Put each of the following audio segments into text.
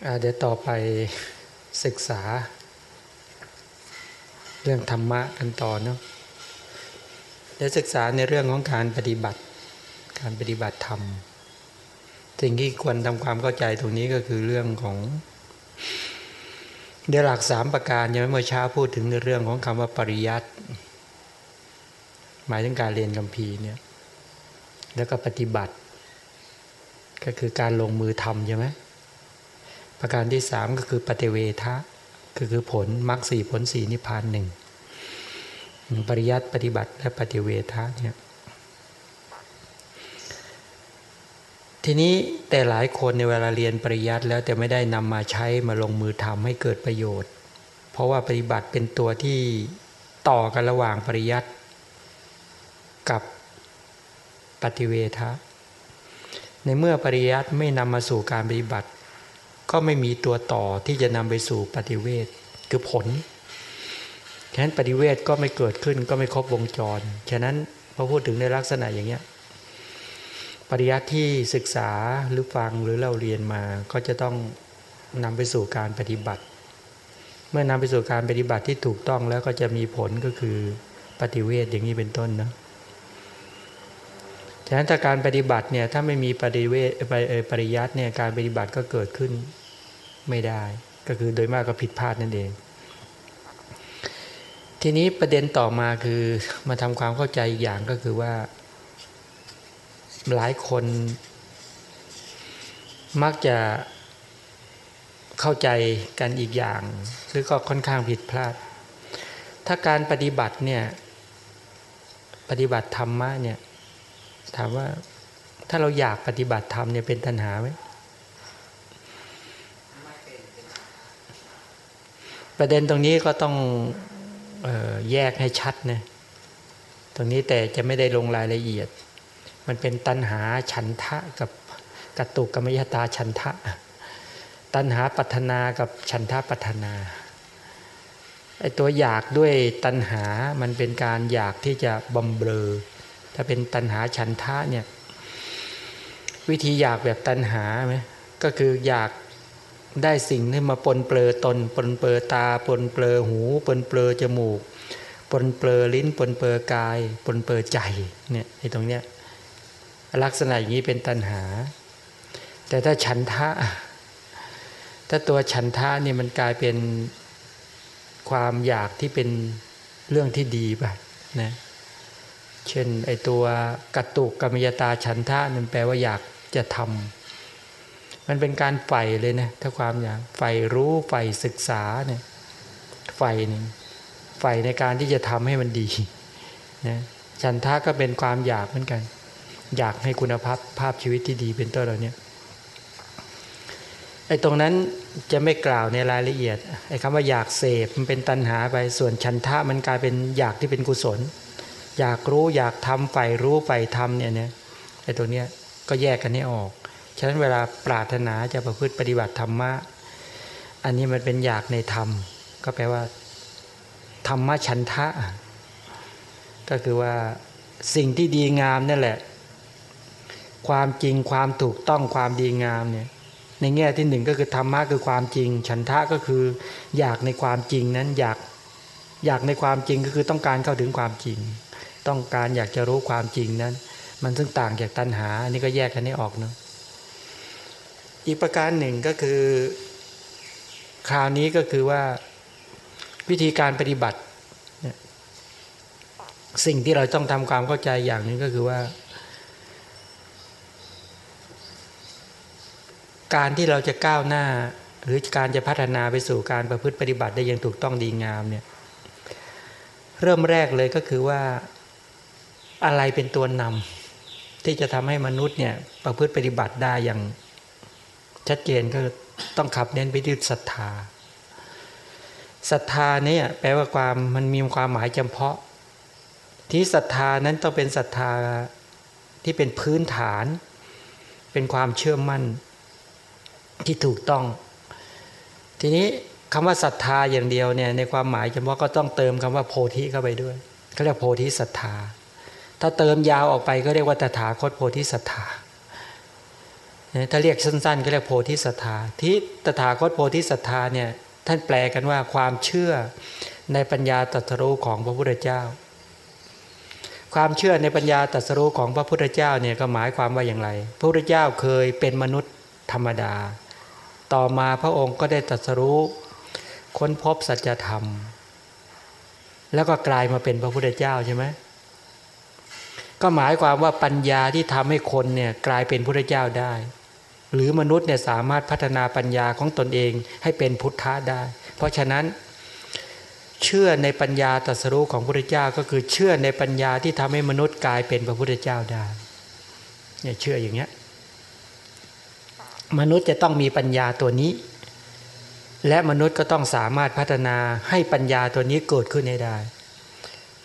เดี๋ยวต่อไปศึกษา เรื่องธรรมะกันต่อเนาะเดี๋ยวศึกษาในเรื่องของการปฏิบัติ การปฏิบัติธรรมสิ่งที่ควรทำความเข้าใจตรงนี้ก็คือเรื่องของเดี๋ยวหลักสามประการยังไม่เมื่อเช้าพูดถึงในเรื่องของคำว่าปริยัติหมายถึงการเรียนคำพีเนี่ยแล้วก็ปฏิบัติ ก็คือการลงมือทำใช่ไหม ประการที่สามก็คือปฏิเวทะก็คือผลมรรคสี่ผลสี่นิพพานหนึ่งปริยัติปฏิบัติและปฏิเวทะเนี่ยทีนี้แต่หลายคนในเวลาเรียนปริยัติแล้วแต่ไม่ได้นำมาใช้มาลงมือทำให้เกิดประโยชน์ เพราะว่าปฏิบัติเป็นตัวที่ต่อกันระหว่างปริยัติกับปฏิเวทะในเมื่อปริยัติไม่นำมาสู่การปฏิบัติ ก็ไม่มีตัวต่อที่จะนำไปสู่ปฏิเวทคือผล ฉะนั้นปฏิเวทก็ไม่เกิดขึ้นก็ไม่ครบวงจร ฉะนั้นพอพูดถึงในลักษณะอย่างเนี้ยปริยัติที่ศึกษาหรือฟังหรือเราเรียนมาก็จะต้องนำไปสู่การปฏิบัติ เมื่อนำไปสู่การปฏิบัติที่ถูกต้องแล้วก็จะมีผลก็คือปฏิเวทอย่างนี้เป็นต้นนะฉะนั้นถ้าการปฏิบัติเนี่ยถ้าไม่มีปฏิเวทปริยัติเนี่ยการปฏิบัติก็เกิดขึ้น ไม่ได้ ก็คือโดยมากก็ผิดพลาดนั่นเอง ทีนี้ประเด็นต่อมาคือมาทำความเข้าใจอีกอย่างก็คือว่า หลายคน มักจะเข้าใจกันอีกอย่างหรือก็ค่อนข้างผิดพลาด ถ้าการปฏิบัติเนี่ยปฏิบัติธรรมะเนี่ยถามว่าถ้าเราอยากปฏิบัติธรรมเนี่ยเป็นตัณหาไหม ประเด็นตรงนี้ก็ต้องออแยกให้ชัดนะตรงนี้แต่จะไม่ได้ลงรายละเอียด มันเป็นตัณหาฉันทะกับกตุกรรมยตาฉันทะ ตัณหาปัฒนากับฉันทะปัฒนาไอตัวอยากด้วยตัณหามันเป็นการอยากที่จะบำเรอ ถ้าเป็นตัณหาฉันทะเนี่ยวิธีอยากแบบตัณหาไหมก็คืออยาก ได้สิ่งที่มาปนเปลือตนปนเปลือตาปนเปลือหูปนเปลือจมูก ปนเปลือลิ้นปนเปลือกายปนเปลือใจเนี่ยไอ้ตรงเนี้ยลักษณะอย่างนี้เป็นตัณหา แต่ถ้าฉันทะ ถ้าตัวฉันทะนี่มันกลายเป็นความอยากที่เป็นเรื่องที่ดีไปนะเช่นไอตัวกตุกกรรมยตาฉันทะนั่นแปลว่าอยากจะทำ มันเป็นการใฝ่เลยนะถ้าความอยากใฝ่รู้ใฝ่ศึกษาเนี่ยใฝ่หนึ่งใฝ่ในการที่จะทำให้มันดีนะฉันทะก็เป็นความอยากเหมือนกัน อยากให้คุณภาพภาพชีวิตที่ดีเป็นต้นเหล่านี้ไอ้ตรงนั้นจะไม่กล่าวในรายละเอียดไอ้คำว่าอยากเสพมันเป็นตัณหาไปส่วนฉันทะมันกลายเป็นอยากที่เป็นกุศล อยากรู้อยากทำใฝ่รู้ใฝ่ทำเนี่ยเนี่ยไอ้ตัวเนี้ยก็แยกกันให้ออก ฉะนั้นเวลาปรารถนาจะประพฤติปฏิบัติธรรมะ อันนี้มันเป็นอยากในธรรม ก็แปลว่า ธรรมะชันทะ ก็คือว่าสิ่งที่ดีงามนั่นแหละ ความจริงความถูกต้องความดีงามเนี่ยในแง่ที่หนึ่งก็คือธรรมะคือความจริง ฉันทะก็คืออยากในความจริงนั้นอยากอยากในความจริงก็คือต้องการเข้าถึงความจริง ต้องการอยากจะรู้ความจริงนั้น มันซึ่งต่างจากตัณหา อันนี้ก็แยกกันให้ออกเนาะ อีกประการหนึ่งก็คือ คราวนี้ก็คือว่าวิธีการปฏิบัติ สิ่งที่เราต้องทำความเข้าใจอย่างนึงก็คือว่า การที่เราจะก้าวหน้า หรือการจะพัฒนาไปสู่การประพฤติปฏิบัติได้อย่างถูกต้องดีงามเนี่ยเริ่มแรกเลยก็คือว่าอะไรเป็นตัวนำที่จะทำให้มนุษย์เนี่ยประพฤติปฏิบัติได้อย่าง ชัดเจนก็ต้องขับเน้นไปที่ศรัทธาศรัทธาเนี่ยแปลว่าความมันมีความหมายจำเพาะ ที่ศรัทธานั้นต้องเป็นศรัทธาที่เป็นพื้นฐาน เป็นความเชื่อมั่นที่ถูกต้อง ทีนี้คำว่าศรัทธาอย่างเดียวเนี่ยในความหมายเพาะก็ต้องเติมคำว่าโพธิเข้าไปด้วยเขาเรียกโพธิศรัทธา ถ้าเติมยาวออกไปก็เรียกว่าตถาคตโพธิสัตถา ถ้าเรียกสั้นๆก็เรียกโพธิสัตธาที่ตถาคตโพธิสัตธาเนี่ยท่านแปลกันว่าความเชื่อในปัญญาตรัสรู้ของพระพุทธเจ้า ความเชื่อในปัญญาตรัสรู้ของพระพุทธเจ้าเนี่ยก็หมายความว่าอย่างไร พระพุทธเจ้าเคยเป็นมนุษย์ธรรมดา ต่อมาพระองค์ก็ได้ตรัสรู้ค้นพบสัจธรรม แล้วก็กลายมาเป็นพระพุทธเจ้าใช่ไหมก็หมายความว่าปัญญาที่ทำให้คนเนี่ยกลายเป็นพระพุทธเจ้าได้ หรือมนุษย์เนี่ยสามารถพัฒนาปัญญาของตนเองให้เป็นพุทธะได้ เพราะฉะนั้น เชื่อในปัญญาตรัสรู้ของพระพุทธเจ้าก็คือเชื่อในปัญญาที่ทำให้มนุษย์กลายเป็นพระพุทธเจ้าได้เนี่ยเชื่ออย่างเงี้ยมนุษย์จะต้องมีปัญญาตัวนี้ และมนุษย์ก็ต้องสามารถพัฒนาให้ปัญญาตัวนี้เกิดขึ้นได้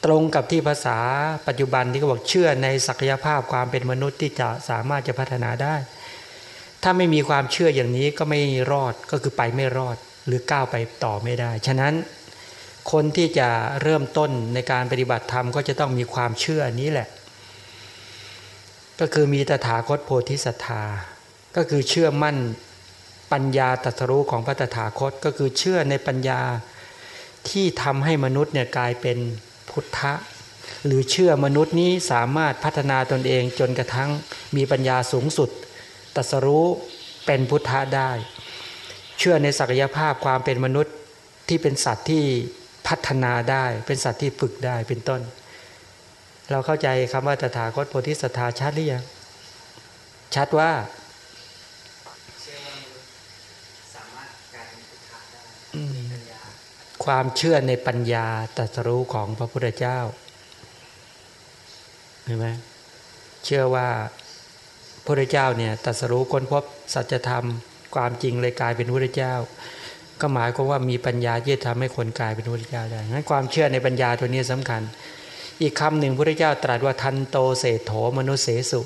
ตรงกับที่ภาษาปัจจุบันที่เขาบอกเชื่อในศักยภาพความเป็นมนุษย์ที่จะสามารถจะพัฒนาได้ ถ้าไม่มีความเชื่ออย่างนี้ก็ไม่รอดก็คือไปไม่รอดหรือก้าวไปต่อไม่ได้ ฉะนั้นคนที่จะเริ่มต้นในการปฏิบัติธรรมก็จะต้องมีความเชื่อนี้แหละ ก็คือมีตถาคตโพธิสัตธาก็คือเชื่อมั่นปัญญาตรัสรู้ของพระตถาคตก็คือเชื่อในปัญญาที่ทำให้มนุษย์เนี่ยกลายเป็นพุทธะ หรือเชื่อมนุษย์นี้สามารถพัฒนาตนเองจนกระทั่งมีปัญญาสูงสุด ตรัสรู้เป็นพุทธะได้ เชื่อในศักยภาพความเป็นมนุษย์ที่เป็นสัตว์ที่พัฒนาได้ เป็นสัตว์ที่ฝึกได้เป็นต้น เราเข้าใจคำว่าตถาคตโพธิสัตธาชัดหรือยังชัดว่าความเชื่อในปัญญาตรัสรู้ของพระพุทธเจ้าเห็นไหมเชื่อว่า พระเจ้าเนี่ยตัสรู้ค้นพบสัจธรรม ความจริงเลยกลายเป็นพระเจ้า ก็หมายความว่ามีปัญญาที่ทำให้คนกลายเป็นพระเจ้าได้งั้นความเชื่อในปัญญาตัวนี้สำคัญ อีกคำหนึ่งพระเจ้าตรัสว่าทันโตเศโถมนุษเสสุ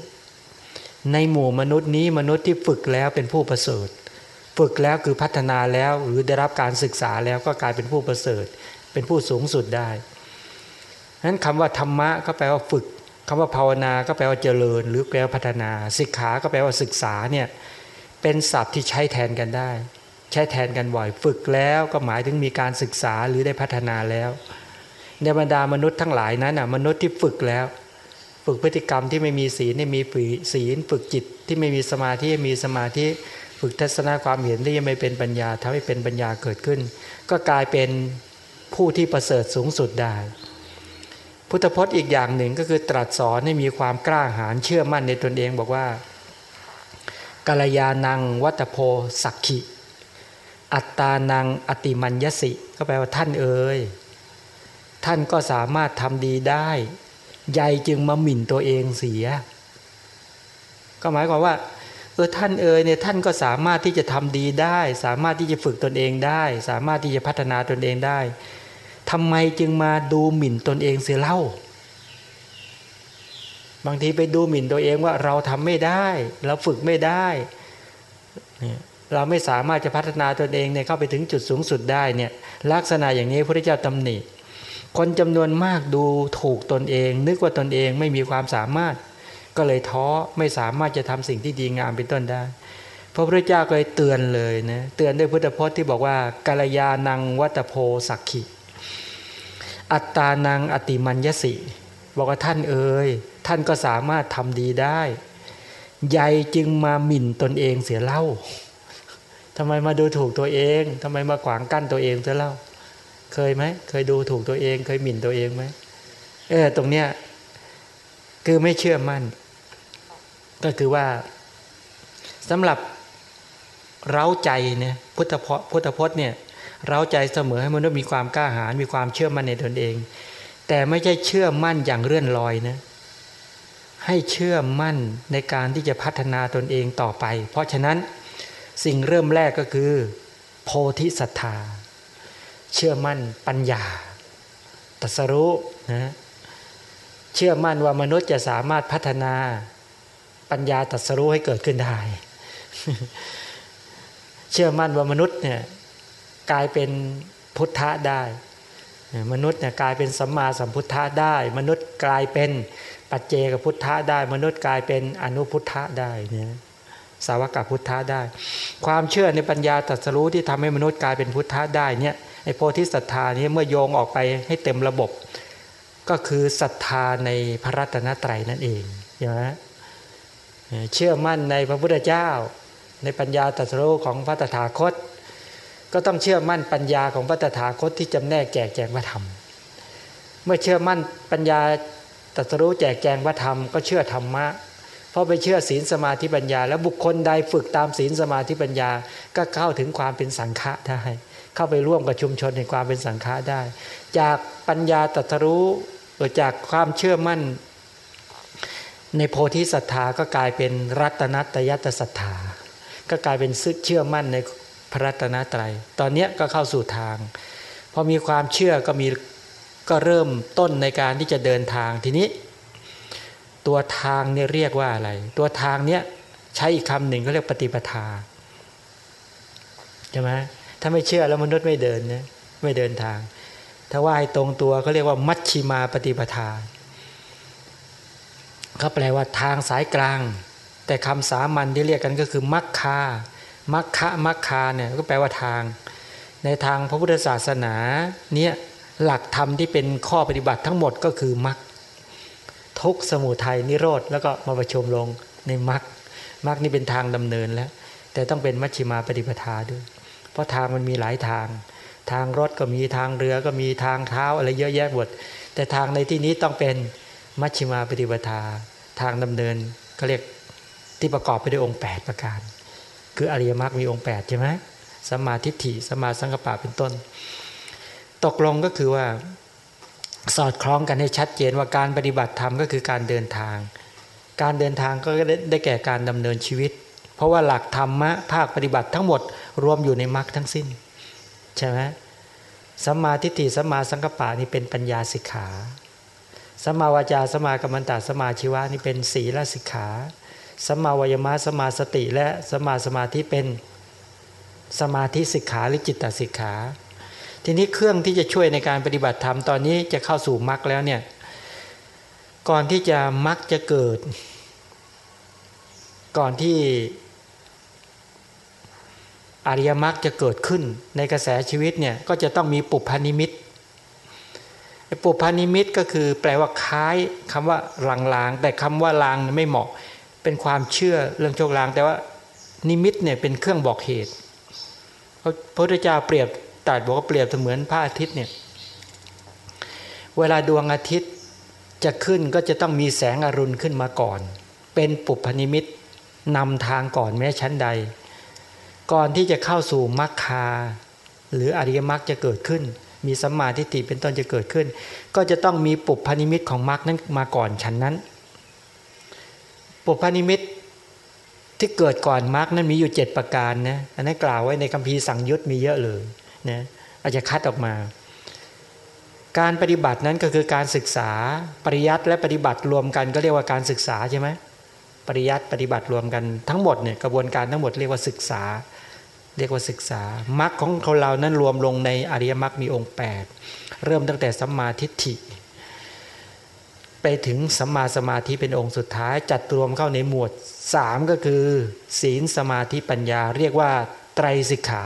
ในหมู่มนุษย์นี้มนุษย์ที่ฝึกแล้วเป็นผู้ประเสริฐฝึกแล้วคือพัฒนาแล้วหรือได้รับการศึกษาแล้วก็กลายเป็นผู้ประเสริฐ เป็นผู้สูงสุดได้นั้นคำว่าธรรมะก็แปลว่าฝึก คำว่าภาวนาก็แปลว่าเจริญ หรือแปลว่าพัฒนาศิกขาก็แปลว่าศึกษาเนี่ยเป็นศัพท์ที่ใช้แทนกันได้ ใช้แทนกันบ่อยฝึกแล้วก็หมายถึงมีการศึกษาหรือได้พัฒนาแล้ว ในบรรดามนุษย์ทั้งหลายนั้นอะมนุษย์ที่ฝึกแล้ว ฝึกพฤติกรรมที่ไม่มีศีลไม่มีศีล ฝึกจิตที่ไม่มีสมาธิมีสมาธิฝึกทัศนะความเห็นที่ยังไม่เป็นปัญญาทำให้เป็นปัญญาเกิดขึ้น ก็กลายเป็นผู้ที่ประเสริฐสูงสุดได้ พุทธพจน์อีกอย่างหนึ่งก็คือตรัสสอนให้มีความกล้าหาญเชื่อมั่นในตนเองบอกว่ากาลยานังวัตโพสักขิ อัตตานังอติมัญญสิก็แปลว่าท่านเอ๋ยท่านก็สามารถทำดีได้ใหญ่จึงมาหมิ่นตัวเองเสีย ก็หมายความว่าเออท่านเอ๋ยเนี่ยท่านก็สามารถที่จะทำดีได้ สามารถที่จะฝึกตนเองได้ สามารถที่จะพัฒนาตนเองได้ ทำไมจึงมาดูหมิ่นตนเองเสียเล่า บางทีไปดูหมิ่นตัวเองว่าเราทำไม่ได้ เราฝึกไม่ได้เนี่ยเราไม่สามารถจะพัฒนาตนเองเนี่ยเข้าไปถึงจุดสูงสุดได้เนี่ยลักษณะอย่างนี้พระเจ้าตำหนิคนจำนวนมากดูถูกตนเอง นึกว่าตนเองไม่มีความสามารถ ก็เลยท้อไม่สามารถจะทำสิ่งที่ดีงามเป็นต้นได้พระพุทธเจ้าก็เลยเตือนเลยนะเตือนด้วยพุทธพจน์ที่บอกว่า กาลยานังวัตโพสักขิ อัตตานังอติมัญญสิบอกว่าท่านเอ๋ยท่านก็สามารถทำดีได้ใหญ่จึงมาหมิ่นตนเองเสียเล่าทำไมมาดูถูกตัวเองทำไมมาขวางกั้นตัวเองเสียเล่า เคยไหมเคยดูถูกตัวเอง เคยหมิ่นตัวเองไหมเออตรงเนี้ยคือไม่เชื่อมั่น ก็คือว่าสำหรับเร้าใจเนี่ยพุทธพจน์พุทธพจน์เนี่ย เร้าใจเสมอให้มนุษย์มีความกล้าหาญมีความเชื่อมั่นในตนเอง แต่ไม่ใช่เชื่อมั่นอย่างเรื่อนลอยนะให้เชื่อมั่นในการที่จะพัฒนาตนเองต่อไป เพราะฉะนั้นสิ่งเริ่มแรกก็คือ โพธิศรัทธา เชื่อมั่นปัญญาตัสรู้นะเชื่อมั่นว่ามนุษย์จะสามารถพัฒนาปัญญาตรัสรู้ให้เกิดขึ้นได้ เชื่อมั่นว่ามนุษย์เนี่ย กลายเป็นพุทธะได้ มนุษย์เนี่ยกลายเป็นสัมมาสัมพุทธะได้ มนุษย์กลายเป็นปัจเจกพุทธะได้ มนุษย์กลายเป็นอนุพุทธะได้เนี่ยสาวกพุทธะได้ ความเชื่อในปัญญาตรัสรู้ที่ทำให้มนุษย์กลายเป็นพุทธะได้เนี่ยไอโพธิศรัทธานี้เมื่อโยงออกไปให้เต็มระบบ ก็คือศรัทธาในพระรัตนตรัยนั่นเองใช่ไหมเชื่อมั่นในพระพุทธเจ้า ในปัญญาตรัสรู้ของพระตถาคต ก็ต้องเชื่อมั่นปัญญาของพระตถาคตที่จำแนกแจกแจงพระธรรม เมื่อเชื่อมั่นปัญญาตรัสรู้แจกแจงพระธรรมก็เชื่อธรรมะเพราะไปเชื่อศีลสมาธิปัญญา แล้วบุคคลใดฝึกตามศีลสมาธิปัญญาก็เข้าถึงความเป็นสังฆะได้เข้าไปร่วมกับชุมชนในความเป็นสังฆะได้ จากปัญญาตรัสรู้จากความเชื่อมั่น ในโพธิศรัทธาก็กลายเป็นรัตนัตยตศรัทธาก็กลายเป็นซึกเชื่อมั่นใน ระรัตนตรัย ตอนนี้ก็เข้าสู่ทาง พอมีความเชื่อก็มีก็เริ่มต้นในการที่จะเดินทางทีนี้ ตัวทางเนี่ยเรียกว่าอะไร ตัวทางเนี้ยใช้อีกคำหนึ่งก็เรียกปฏิปทาใช่ไหมถ้าไม่เชื่อแล้วมนุษย์ไม่เดินนะไม่เดินทาง ถ้าว่าให้ตรงตัวเขาเรียกว่ามัชชิมาปฏิปทาเขาแปลว่าทางสายกลาง แต่คำสามัญที่เรียกกันก็คือมัคคา มัคคะมัคคาเนี่ยก็แปลว่าทาง ในทางพระพุทธศาสนาเนี่ยหลักธรรมที่เป็นข้อปฏิบัติทั้งหมดก็คือมัคทุกสมุทัยนิโรธแล้วก็มาประชุมลงในมัคมัคนี่เป็นทางดำเนินแล้ว แต่ต้องเป็นมัชฌิมาปฏิปทาด้วย เพราะทางมันมีหลายทาง ทางรถก็มีทางเรือก็มีทางเท้าอะไรเยอะแยะหมดแต่ทางในที่นี้ต้องเป็นมัชฌิมาปฏิปทา ทางดำเนินเขาเรียกที่ประกอบไปด้วยองค์ 8 ประการ คืออริยมรรคมีองค์8ใช่ไหมสมาธิฐิสมาสังกปะเป็นต้น ตกลงก็คือว่าสอดคล้องกันให้ชัดเจนว่าการปฏิบัติธรรมก็คือการเดินทาง การเดินทางก็ได้แก่การดำเนินชีวิต เพราะว่าหลักธรรมะภาคปฏิบัติทั้งหมดรวมอยู่ในมรรคทั้งสิ้นใช่ไหมสัมมาทิฏฐิสัมมาสังกปะนี่เป็นปัญญาสิกขาสัมมาวาจาสัมมากรรมตาสัมมาชีวะนี่เป็นศีลสิกขา สมาวยมะสมาสติและสมาสมาธิเป็นสมาธิสิกขาหรือจิตตสิกขา ทีนี้เครื่องที่จะช่วยในการปฏิบัติธรรมตอนนี้จะเข้าสู่มรรคแล้วเนี่ยก่อนที่จะมรรคจะเกิด ก่อนที่อริยมรรคจะเกิดขึ้นในกระแสชีวิตเนี่ยก็จะต้องมีปุพานิมิตปุพานิมิตก็คือแปลว่าคล้ายคำว่าลางๆแต่คำว่าลางไม่เหมาะ เป็นความเชื่อเรื่องโชคลาง แต่ว่านิมิตเนี่ยเป็นเครื่องบอกเหตุพระพุทธเจ้าเปรียบตัดบอกว่าเปรียบเสมือนพระอาทิตย์เนี่ยเวลาดวงอาทิตย์จะขึ้นก็จะต้องมีแสงอรุณขึ้นมาก่อน เป็นบุพนิมิตนำทางก่อนแม้ฉันใด ก่อนที่จะเข้าสู่มรรคา หรืออริยมรรคจะเกิดขึ้น มีสัมมาทิฏฐิเป็นต้นจะเกิดขึ้น ก็จะต้องมีบุพนิมิตของมรรคนั้นมาก่อนฉันนั้น บุพนิมิตที่เกิดก่อนมรรคนั้นมีอยู่เจ็ดประการนะอันนั้นกล่าวไว้ในคัมภีร์สังยุตต์มีเยอะเลยนะอาจจะคัดออกมา การปฏิบัตินั้นก็คือการศึกษาปริยัติและปฏิบัติรวมกันก็เรียกว่าการศึกษาใช่ไหมปริยัติปฏิบัติรวมกันทั้งหมดเนี่ยกระบวนการทั้งหมดเรียกว่าศึกษา เรียกว่าศึกษามรรคของเขาเรานั้นรวมลงในอริยมรรคมีองค์ 8 เริ่มตั้งแต่สัมมาทิฏฐิ ไปถึงสัมมาสมาธิเป็นองค์สุดท้าย จัดรวมเข้าในหมวด 3 ก็คือ ศีลสมาธิปัญญา เรียกว่าไตรสิกขา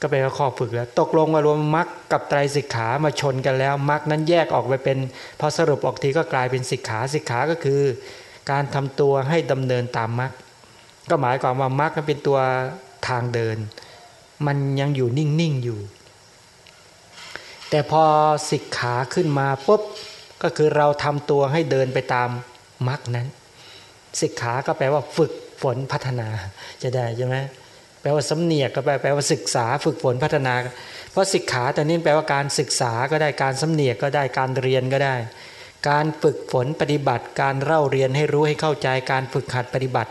ก็เป็นข้อฝึกแล้ว ตกลงมารวมมรรคกับไตรสิกขามาชนกันแล้วมรรคนั้นแยกออกไปเป็น พอสรุปออกทีก็กลายเป็นสิกขาสิกขาก็คือ การทำตัวให้ดำเนินตามมรรคก็หมายความว่ามรรคเป็นตัวทางเดิน มันยังอยู่นิ่งๆอยู่ แต่พอสิกขาขึ้นมาปุ๊บ ก็คือเราทำตัวให้เดินไปตามมรรคนั้นสิกขาก็แปลว่าฝึกฝนพัฒนาจะได้ใช่ไหมแปลว่าสำเนียกก็แปลแปลว่าศึกษาฝึกฝนพัฒนา เพราะศิกขาแต่นี้แปลว่าการศึกษาก็ได้การสำเนียกก็ได้การเรียนก็ได้ การฝึกฝนปฏิบัติ การเล่าเรียนให้รู้ให้เข้าใจการฝึกหัดปฏิบัติ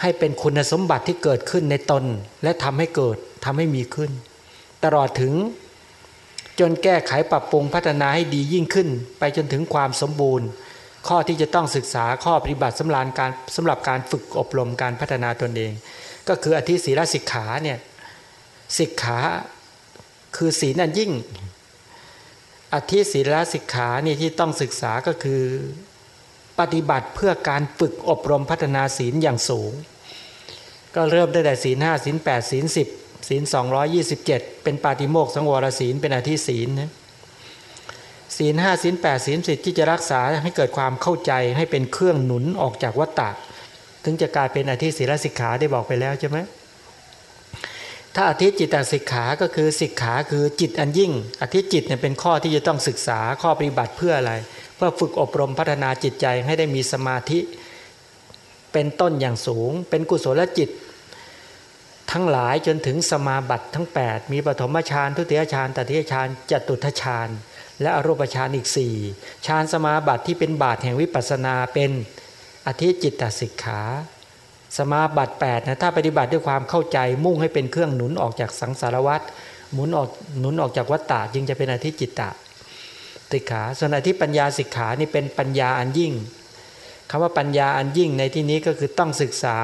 ให้เป็นคุณสมบัติที่เกิดขึ้นในตน และทำให้เกิดทำให้มีขึ้น ตลอดถึง จนแก้ไขปรับปรุงพัฒนาให้ดียิ่งขึ้น ไปจนถึงความสมบูรณ์ ข้อที่จะต้องศึกษาข้อปฏิบัติสำหรับการสำหรับการฝึกอบรมการพัฒนาตนเอง ก็คืออธิศีลสิกขาเนี่ยสิกขาคือศีลอันยิ่ง อธิศีลสิกขานี่ที่ต้องศึกษาก็คือปฏิบัติเพื่อการฝึกอบรมพัฒนาศีลอย่างสูง ก็เริ่มตั้แต่ศีลห้าศีลแปดศีลสิบ ศีลสองยี่สิบเจ็ดเป็นปาติโมกสังวรศีลเป็นอธิศีลนะศีลห้าศีลแปดศีลสิบที่จะรักษาให้เกิดความเข้าใจให้เป็นเครื่องหนุนออกจากวัฏฏะถึงจะกลายเป็นอธิศีลสิกขาได้บอกไปแล้วใช่ไหมถ้าอธิจิตตสิกขาก็คือสิกขาคือจิตอันยิ่ง อธิจิตเนี่ยเป็นข้อที่จะต้องศึกษาข้อปฏิบัติเพื่ออะไร เพื่อฝึกอบรมพัฒนาจิตใจให้ได้มีสมาธิ เป็นต้นอย่างสูง เป็นกุศลจิต ทั้งหลายจนถึงสมาบัติทั้ง 8 มีปฐมฌานทุติยฌานตติยฌานจตุทฌานและอรูปฌานอีกสี่ฌานสมาบัติที่เป็นบาทแห่งวิปัสนาเป็นอธิจิตตสิกขาสมาบัติ8นะถ้าปฏิบัติด้วยความเข้าใจมุ่งให้เป็นเครื่องหนุนออกจากสังสารวัฏหมุนออกหนุนออกจากวัฏฏะจึงจะเป็นอธิจิตตสิกขาส่วนอธิปัญญาสิกขานี่เป็นปัญญาอันยิ่งคำว่าปัญญาอันยิ่งในที่นี้ก็คือต้องศึกษา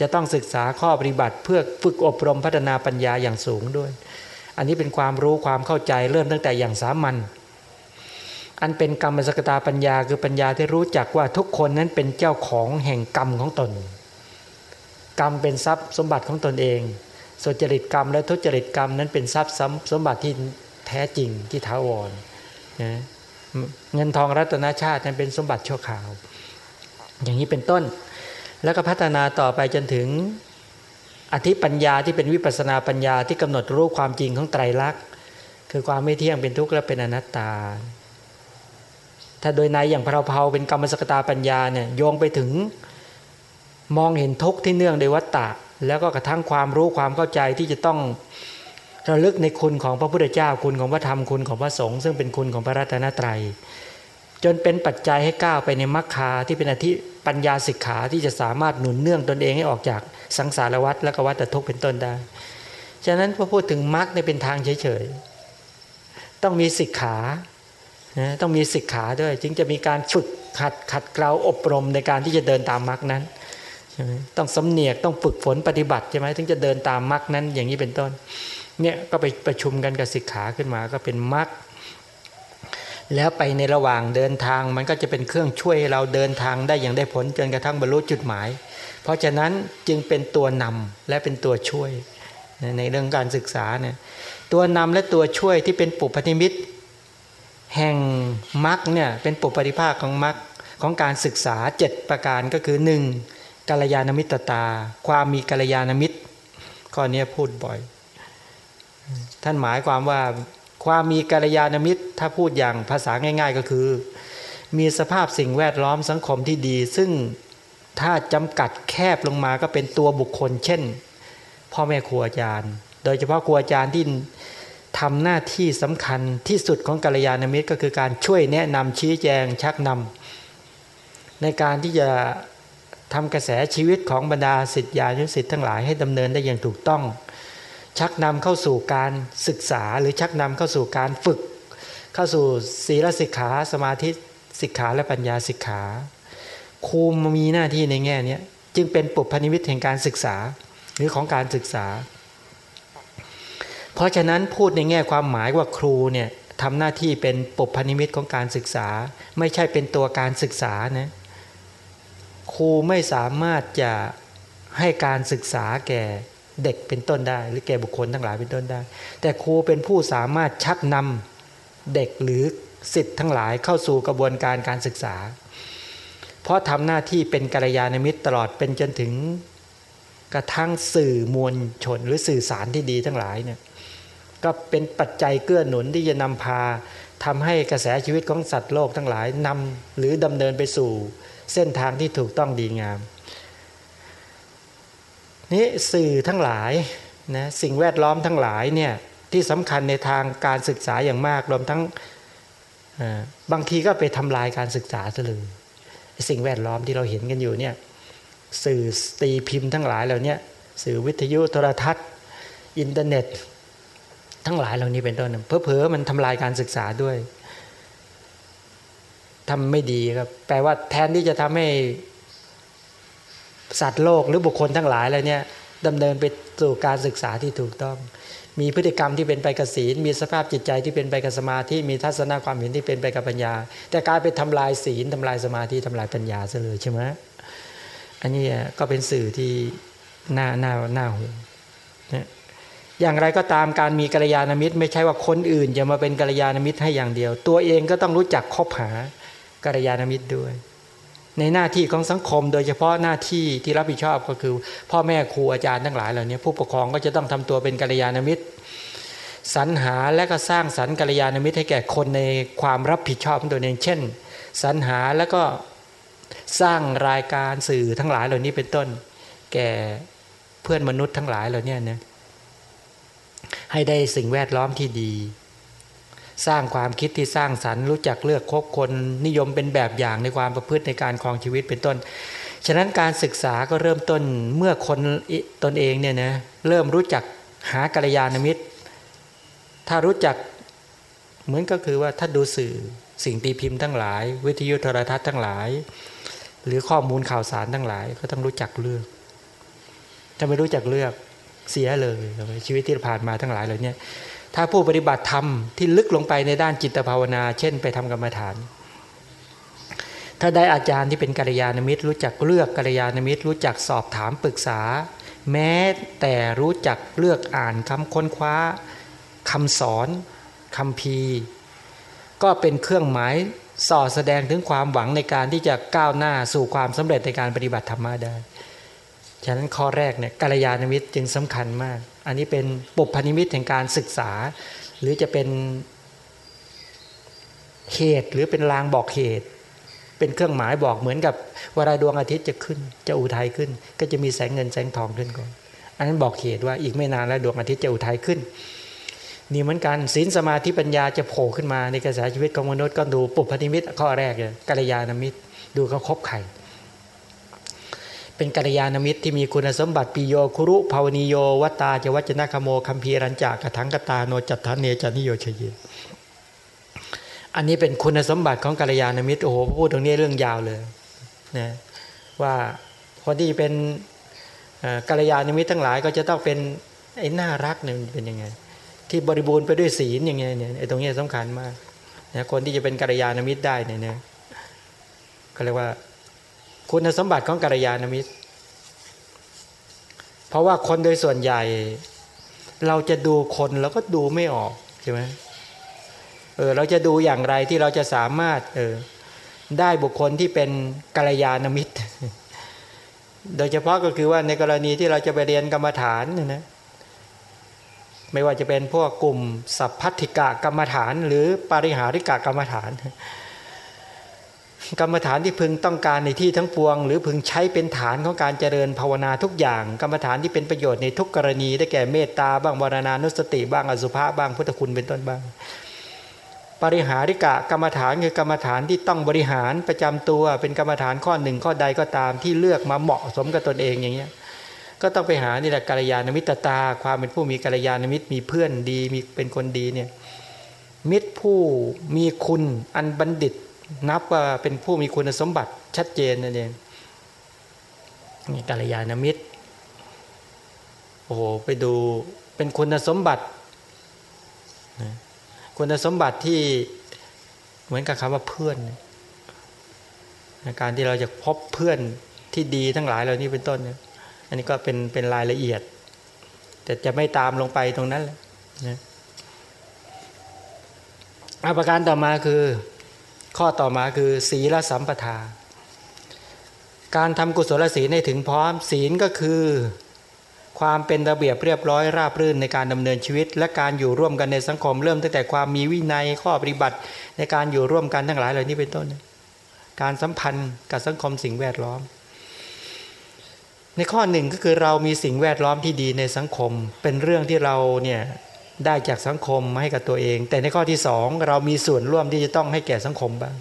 จะต้องศึกษาข้อปฏิบัติ เพื่อฝึกอบรมพัฒนาปัญญาอย่างสูงด้วย อันนี้เป็นความรู้ความเข้าใจเริ่มตั้งแต่อย่างสามัญอันเป็นกรรมสกตาปัญญาคือปัญญาที่รู้จักว่าทุกคนนั้นเป็นเจ้าของแห่งกรรมของตน กรรมเป็นทรัพย์สมบัติของตนเองสุจริตกรรมและทุจริตกรรมนั้นเป็นทรัพย์สมบัติที่แท้จริงที่ท้าวรนะเงินทองรัตนชาตินั้นเป็นสมบัติชั่วคราว อย่างนี้เป็นต้น แล้วก็พัฒนาต่อไปจนถึงอธิปัญญาที่เป็นวิปัสนาปัญญาที่กำหนดรู้ความจริงของไตรลักษณ์คือความไม่เที่ยงเป็นทุกข์และเป็นอนัตตา ถ้าโดยในอย่างเพาเป็นกรรมสกตาปัญญาเนี่ยโยงไปถึงมองเห็นทุกข์ที่เนื่องในวัฏฏะแล้วก็กระทั่งความรู้ความเข้าใจที่จะต้องระลึกในคุณของพระพุทธเจ้าคุณของพระธรรมคุณของพระสงฆ์ซึ่งเป็นคุณของพระรัตนตรัย จนเป็นปัจจัยให้ก้าวไปในมรรคาที่เป็นอธิปัญญาสิกขาที่จะสามารถหนุนเนื่องตนเองให้ออกจากสังสารวัฏและกวัฏทุกข์เป็นต้นได้ ฉะนั้นพอพูดถึงมรรคในเป็นทางเฉยๆ ต้องมีสิกขาต้องมีสิกขาด้วย จึงจะมีการฝึกขัดขัดเกลาอบรมในการที่จะเดินตามมรรคนั้นใช่ไหมต้องสำเนียกต้องฝึกฝนปฏิบัติใช่ไหมถึงจะเดินตามมรรคนั้นอย่างนี้เป็นต้น เนี่ยก็ไปประชุมกันกับสิกขาขึ้นมาก็เป็นมรรค แล้วไปในระหว่างเดินทางมันก็จะเป็นเครื่องช่วยเราเดินทางได้อย่างได้ผลจนกระทั่งบรรลุจุดหมาย เพราะฉะนั้นจึงเป็นตัวนำและเป็นตัวช่วยในเรื่องการศึกษาเนี่ยตัวนำและตัวช่วยที่เป็นปุพพนิมิตแห่งมรรคเนี่ยเป็นปุพปฏิภาคของมรรคของการศึกษาเจ็ดประการก็คือหนึ่งกัลยาณมิตรตา ความมีกัลยาณมิตรข้อนี้พูดบ่อย ท่านหมายความว่า ความมีกัลยาณมิตร ถ้าพูดอย่างภาษาง่าย ๆ ก็คือ มีสภาพสิ่งแวดล้อมสังคมที่ดี ซึ่งถ้าจำกัดแคบลงมาก็เป็นตัวบุคคล เช่น พ่อแม่ครูอาจารย์ โดยเฉพาะครูอาจารย์ที่ทำหน้าที่สำคัญที่สุดของกัลยาณมิตรก็คือการช่วยแนะนำชี้แจงชักนำในการที่จะทำกระแสชีวิตของบรรดาสิทธิานุสิทธิ์ทั้งหลายให้ดำเนินได้อย่างถูกต้อง ชักนำเข้าสู่การศึกษาหรือชักนำเข้าสู่การฝึก เข้าสู่ศีลสิกขาสมาธิสิกขาและปัญญาสิกขาครูมีหน้าที่ในแง่นี้จึงเป็นปุพนิมิตแห่งการศึกษาหรือของการศึกษา เพราะฉะนั้นพูดในแง่ความหมายว่าครูเนี่ยทำหน้าที่เป็นปุพนิมิตของการศึกษา ไม่ใช่เป็นตัวการศึกษานะครูไม่สามารถจะให้การศึกษาแก่ เด็กเป็นต้นได้ หรือแก่บุคคลทั้งหลายเป็นต้นได้ แต่ครูเป็นผู้สามารถชักนำเด็กหรือสิทธิ์ทั้งหลายเข้าสู่กระบวนการการศึกษา เพราะทำหน้าที่เป็นกัลยาณมิตรตลอดเป็นจนถึงกระทั่งสื่อมวลชน หรือสื่อสารที่ดีทั้งหลายเนี่ยก็เป็นปัจจัยเกื้อหนุนที่จะนำพาทำให้กระแสชีวิตของสัตว์โลกทั้งหลายนำหรือดำเนินไปสู่เส้นทางที่ถูกต้องดีงาม นี่สื่อทั้งหลายนะสิ่งแวดล้อมทั้งหลายเนี่ยที่สำคัญในทางการศึกษาอย่างมากรวมทั้งบางทีก็ไปทำลายการศึกษาซะเลยสิ่งแวดล้อมที่เราเห็นกันอยู่เนี่ยสื่อตีพิมพ์ทั้งหลายเหล่านี้สื่อวิทยุโทรทัศน์ อินเทอร์เน็ต ทั้งหลายเหล่านี้เป็นต้นเพอๆมันทำลายการศึกษาด้วยทำไม่ดีครับแปลว่าแทนที่จะทำให้ สัตว์โลกหรือบุคคลทั้งหลายอะไรเนี่ยดำเนินไปสู่การศึกษาที่ถูกต้อง มีพฤติกรรมที่เป็นไปกับศีล มีสภาพจิตใจที่เป็นไปกับสมาธิ มีทัศนคความเห็นที่เป็นไปกับปัญญา แต่กลายไปทำลายศีลทำลายสมาธิทำลายปัญญาซะเลยใช่ไหมอันนี้ก็เป็นสื่อที่น่าน่าน่าห่วงนะอย่างไรก็ตามการมีกัลยาณมิตร ไม่ใช่ว่าคนอื่นจะมาเป็นกัลยาณมิตรให้อย่างเดียว ตัวเองก็ต้องรู้จักคบหากัลยาณมิตรด้วย ในหน้าที่ของสังคม โดยเฉพาะหน้าที่ที่รับผิดชอบก็คือ พ่อแม่ครูอาจารย์ทั้งหลายเหล่านี้ผู้ปกครองก็จะต้องทำตัวเป็นกัลยาณมิตรสรรหาและก็สร้างสรรกัลยาณมิตรให้แก่คนในความรับผิดชอบตัวเองเช่นสรรหาแล้วก็สร้างรายการสื่อทั้งหลายเหล่านี้เป็นต้น แก่เพื่อนมนุษย์ทั้งหลายเหล่านี้นะให้ได้สิ่งแวดล้อมที่ดี สร้างความคิดที่สร้างสรรค์รู้จักเลือกคบคนนิยมเป็นแบบอย่างในความประพฤติในการครองชีวิตเป็นต้น ฉะนั้นการศึกษาก็เริ่มต้นเมื่อคนตนเองเนี่ยนะเริ่มรู้จักหากัลยาณมิตร ถ้ารู้จักเหมือนก็คือว่าถ้าดูสื่อสิ่งตีพิมพ์ทั้งหลาย วิทยุโทรทัศน์ทั้งหลาย หรือข้อมูลข่าวสารทั้งหลาย ก็ต้องรู้จักเลือก ถ้าไม่รู้จักเลือกเสียเลยชีวิตที่ผ่านมาทั้งหลายเหล่านี้ ถ้าผู้ปฏิบัติธรรมที่ลึกลงไปในด้านจิตภาวนา เช่น ไปทำกรรมฐาน ถ้าได้อาจารย์ที่เป็นกัลยาณมิตร รู้จักเลือกกัลยาณมิตร รู้จักสอบถามปรึกษา แม้แต่รู้จักเลือกอ่านคำค้นคว้าคำสอนคำพีก็เป็นเครื่องหมายส่อแสดงถึงความหวังในการที่จะก้าวหน้าสู่ความสำเร็จในการปฏิบัติธรรมได้ ฉะนั้นข้อแรกเนี่ยกัลยาณมิตรจึงสำคัญมาก อันนี้เป็นปุพนิมิตแห่งการศึกษา หรือจะเป็นเหตุหรือเป็นลางบอกเหตุ เป็นเครื่องหมายบอกเหมือนกับเวลาดวงอาทิตย์จะขึ้น จะอุทัยขึ้น ก็จะมีแสงเงินแสงทองขึ้นก่อน อันนั้นบอกเหตุว่าอีกไม่นานแล้วดวงอาทิตย์จะอุทัยขึ้นนี่เหมือนกันศีลสมาธิปัญญาจะโผล่ขึ้นมาในกระแสชีวิตของมนุษย์ก็ดูปุพนิมิตข้อแรกเลยกัลยาณมิตรดูเขาคบไข่ เป็นกัลยาณมิตรที่มีคุณสมบัติปิโยคุรุภาวนิโยวตตาจวัจนะคโมคัมภีรัญจากกถังกตาโนจัตถานเนจานิโยชยอันนี้เป็นคุณสมบัติของกัลยาณมิตรโอ้โหพูดตรงนี้เรื่องยาวเลยนะว่าคนที่เป็นกัลยาณมิตรทั้งหลายก็จะต้องเป็นไอ้น่ารักเนี่ยเป็นยังไง ที่บริบูรณ์ไปด้วยศีลอย่างเงี้ยเนี่ยไอ้ตรงนี้สำคัญมากนะคนที่จะเป็นกัลยาณมิตรได้เนี่ยนะก็เรียกว่า คุณสมบัติของกัลยาณมิตร เพราะว่าคนโดยส่วนใหญ่ เราจะดูคนแล้วก็ดูไม่ออกใช่ไหมเออเราจะดูอย่างไรที่เราจะสามารถเออได้บุคคลที่เป็นกัลยาณมิตร โดยเฉพาะก็คือว่าในกรณีที่เราจะไปเรียนกรรมฐานนะไม่ว่าจะเป็นพวกกลุ่มสัพพัทธิกะกรรมฐาน หรือปริหาริกะกรรมฐาน กรรมฐานที่พึงต้องการในที่ทั้งปวง หรือพึงใช้เป็นฐานของการเจริญภาวนาทุกอย่าง กรรมฐานที่เป็นประโยชน์ในทุกกรณี ได้แก่เมตตาบ้างวรณานุสติบ้างอสุภะบ้างพุทธคุณเป็นต้นบ้าง ปริหาริกะกรรมฐานคือกรรมฐานที่ต้องบริหารประจำตัวเป็นกรรมฐานข้อหนึ่งข้อใดก็ตามที่เลือกมาเหมาะสมกับตนเองอย่างเงี้ยก็ต้องไปหานี่แหละกัลยาณมิตรตา ความเป็นผู้มีกัลยาณมิตรมีเพื่อนดีมีเป็นคนดีเนี่ยมิตรผู้มีคุณอันบัณฑิต นับว่าเป็นผู้มีคุณสมบัติชัดเจนนั่นเองนี่กัลยาณมิตรโอ้โหไปดูเป็นคุณสมบัติ คุณสมบัติที่เหมือนกับคำว่าเพื่อนการที่เราจะพบเพื่อนที่ดีทั้งหลายเหล่านี้เป็นต้นเนี่ยอันนี้ก็เป็นเป็นรายละเอียด แต่จะไม่ตามลงไปตรงนั้นแหละนะอาประการต่อมาคือ ข้อต่อมาคือศีลสัมปทา การทำกุศลศีลให้ถึงพร้อม ศีลก็คือ ความเป็นระเบียบเรียบร้อยราบรื่นในการดำเนินชีวิต และการอยู่ร่วมกันในสังคมเริ่มตั้งแต่ความมีวินัยข้อปฏิบัติ ในการอยู่ร่วมกันทั้งหลายเหล่านี้เป็นต้น การสัมพันธ์กับสังคมสิ่งแวดล้อม ในข้อหนึ่งก็คือเรามีสิ่งแวดล้อมที่ดีในสังคม เป็นเรื่องที่เราเนี่ย ได้จากสังคมมาให้กับตัวเอง แต่ในข้อที่สองเรามีส่วนร่วมที่จะต้องให้แก่สังคมบ้าง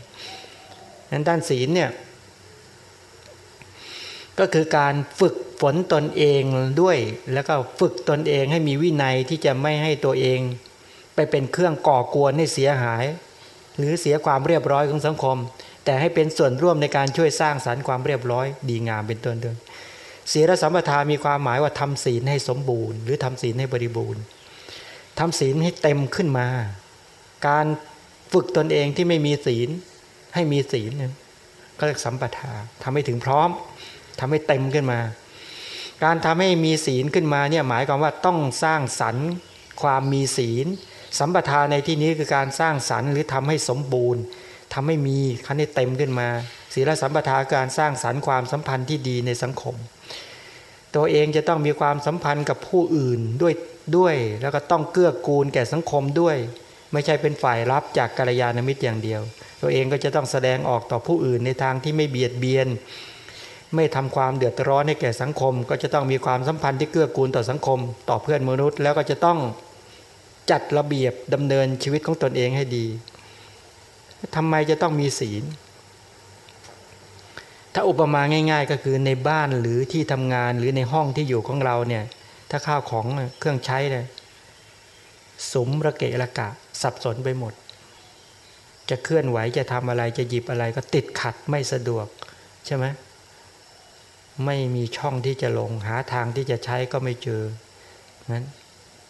นั้นด้านศีลเนี่ยก็คือการฝึกฝนตนเองด้วย แล้วก็ฝึกตนเองให้มีวินัยที่จะไม่ให้ตัวเอง ไปเป็นเครื่องก่อกวนให้เสียหาย หรือเสียความเรียบร้อยของสังคม แต่ให้เป็นส่วนร่วมในการช่วยสร้างสารรค์ความเรียบร้อย ดีงามเป็นต้นด้วยศีลสัมปทามีความหมายว่าทำศีลให้สมบูรณ์ หรือทำศีลให้บริบูรณ์ ทำศีลให้เต็มขึ้นมา การฝึกตนเองที่ไม่มีศีลให้มีศีลเนี่ยก็เรียกสัมปทาทำให้ถึงพร้อมทำให้เต็มขึ้นมา การทำให้มีศีลขึ้นมาเนี่ยหมายความว่าต้องสร้างสรรค์ความมีศีล สัมปทาในที่นี้คือการสร้างสรรค์หรือทำให้สมบูรณ์ทำให้มีคันให้เต็มขึ้นมา ศีลสัมปทาการสร้างสรรค์ความสัมพันธ์ที่ดีในสังคม ตัวเองจะต้องมีความสัมพันธ์กับผู้อื่นด้วยด้วย แล้วก็ต้องเกื้อกูลแก่สังคมด้วย ไม่ใช่เป็นฝ่ายรับจากกัลยาณมิตรอย่างเดียว ตัวเองก็จะต้องแสดงออกต่อผู้อื่นในทางที่ไม่เบียดเบียน ไม่ทำความเดือดร้อนให้แก่สังคม ก็จะต้องมีความสัมพันธ์ที่เกื้อกูลต่อสังคม ต่อเพื่อนมนุษย์ แล้วก็จะต้องจัดระเบียบดำเนินชีวิตของตนเองให้ดีทำไมจะต้องมีศีล ถ้าอุปมาง่าย ๆ ก็คือในบ้านหรือที่ทำงานหรือในห้องที่อยู่ของเราเนี่ย ถ้าข้าวของเครื่องใช้เนี่ยสมระเกะระกะ สับสนไปหมด จะเคลื่อนไหวจะทำอะไรจะหยิบอะไรก็ติดขัดไม่สะดวกใช่ไหมไม่มีช่องที่จะลงหาทางที่จะใช้ก็ไม่เจอนั้น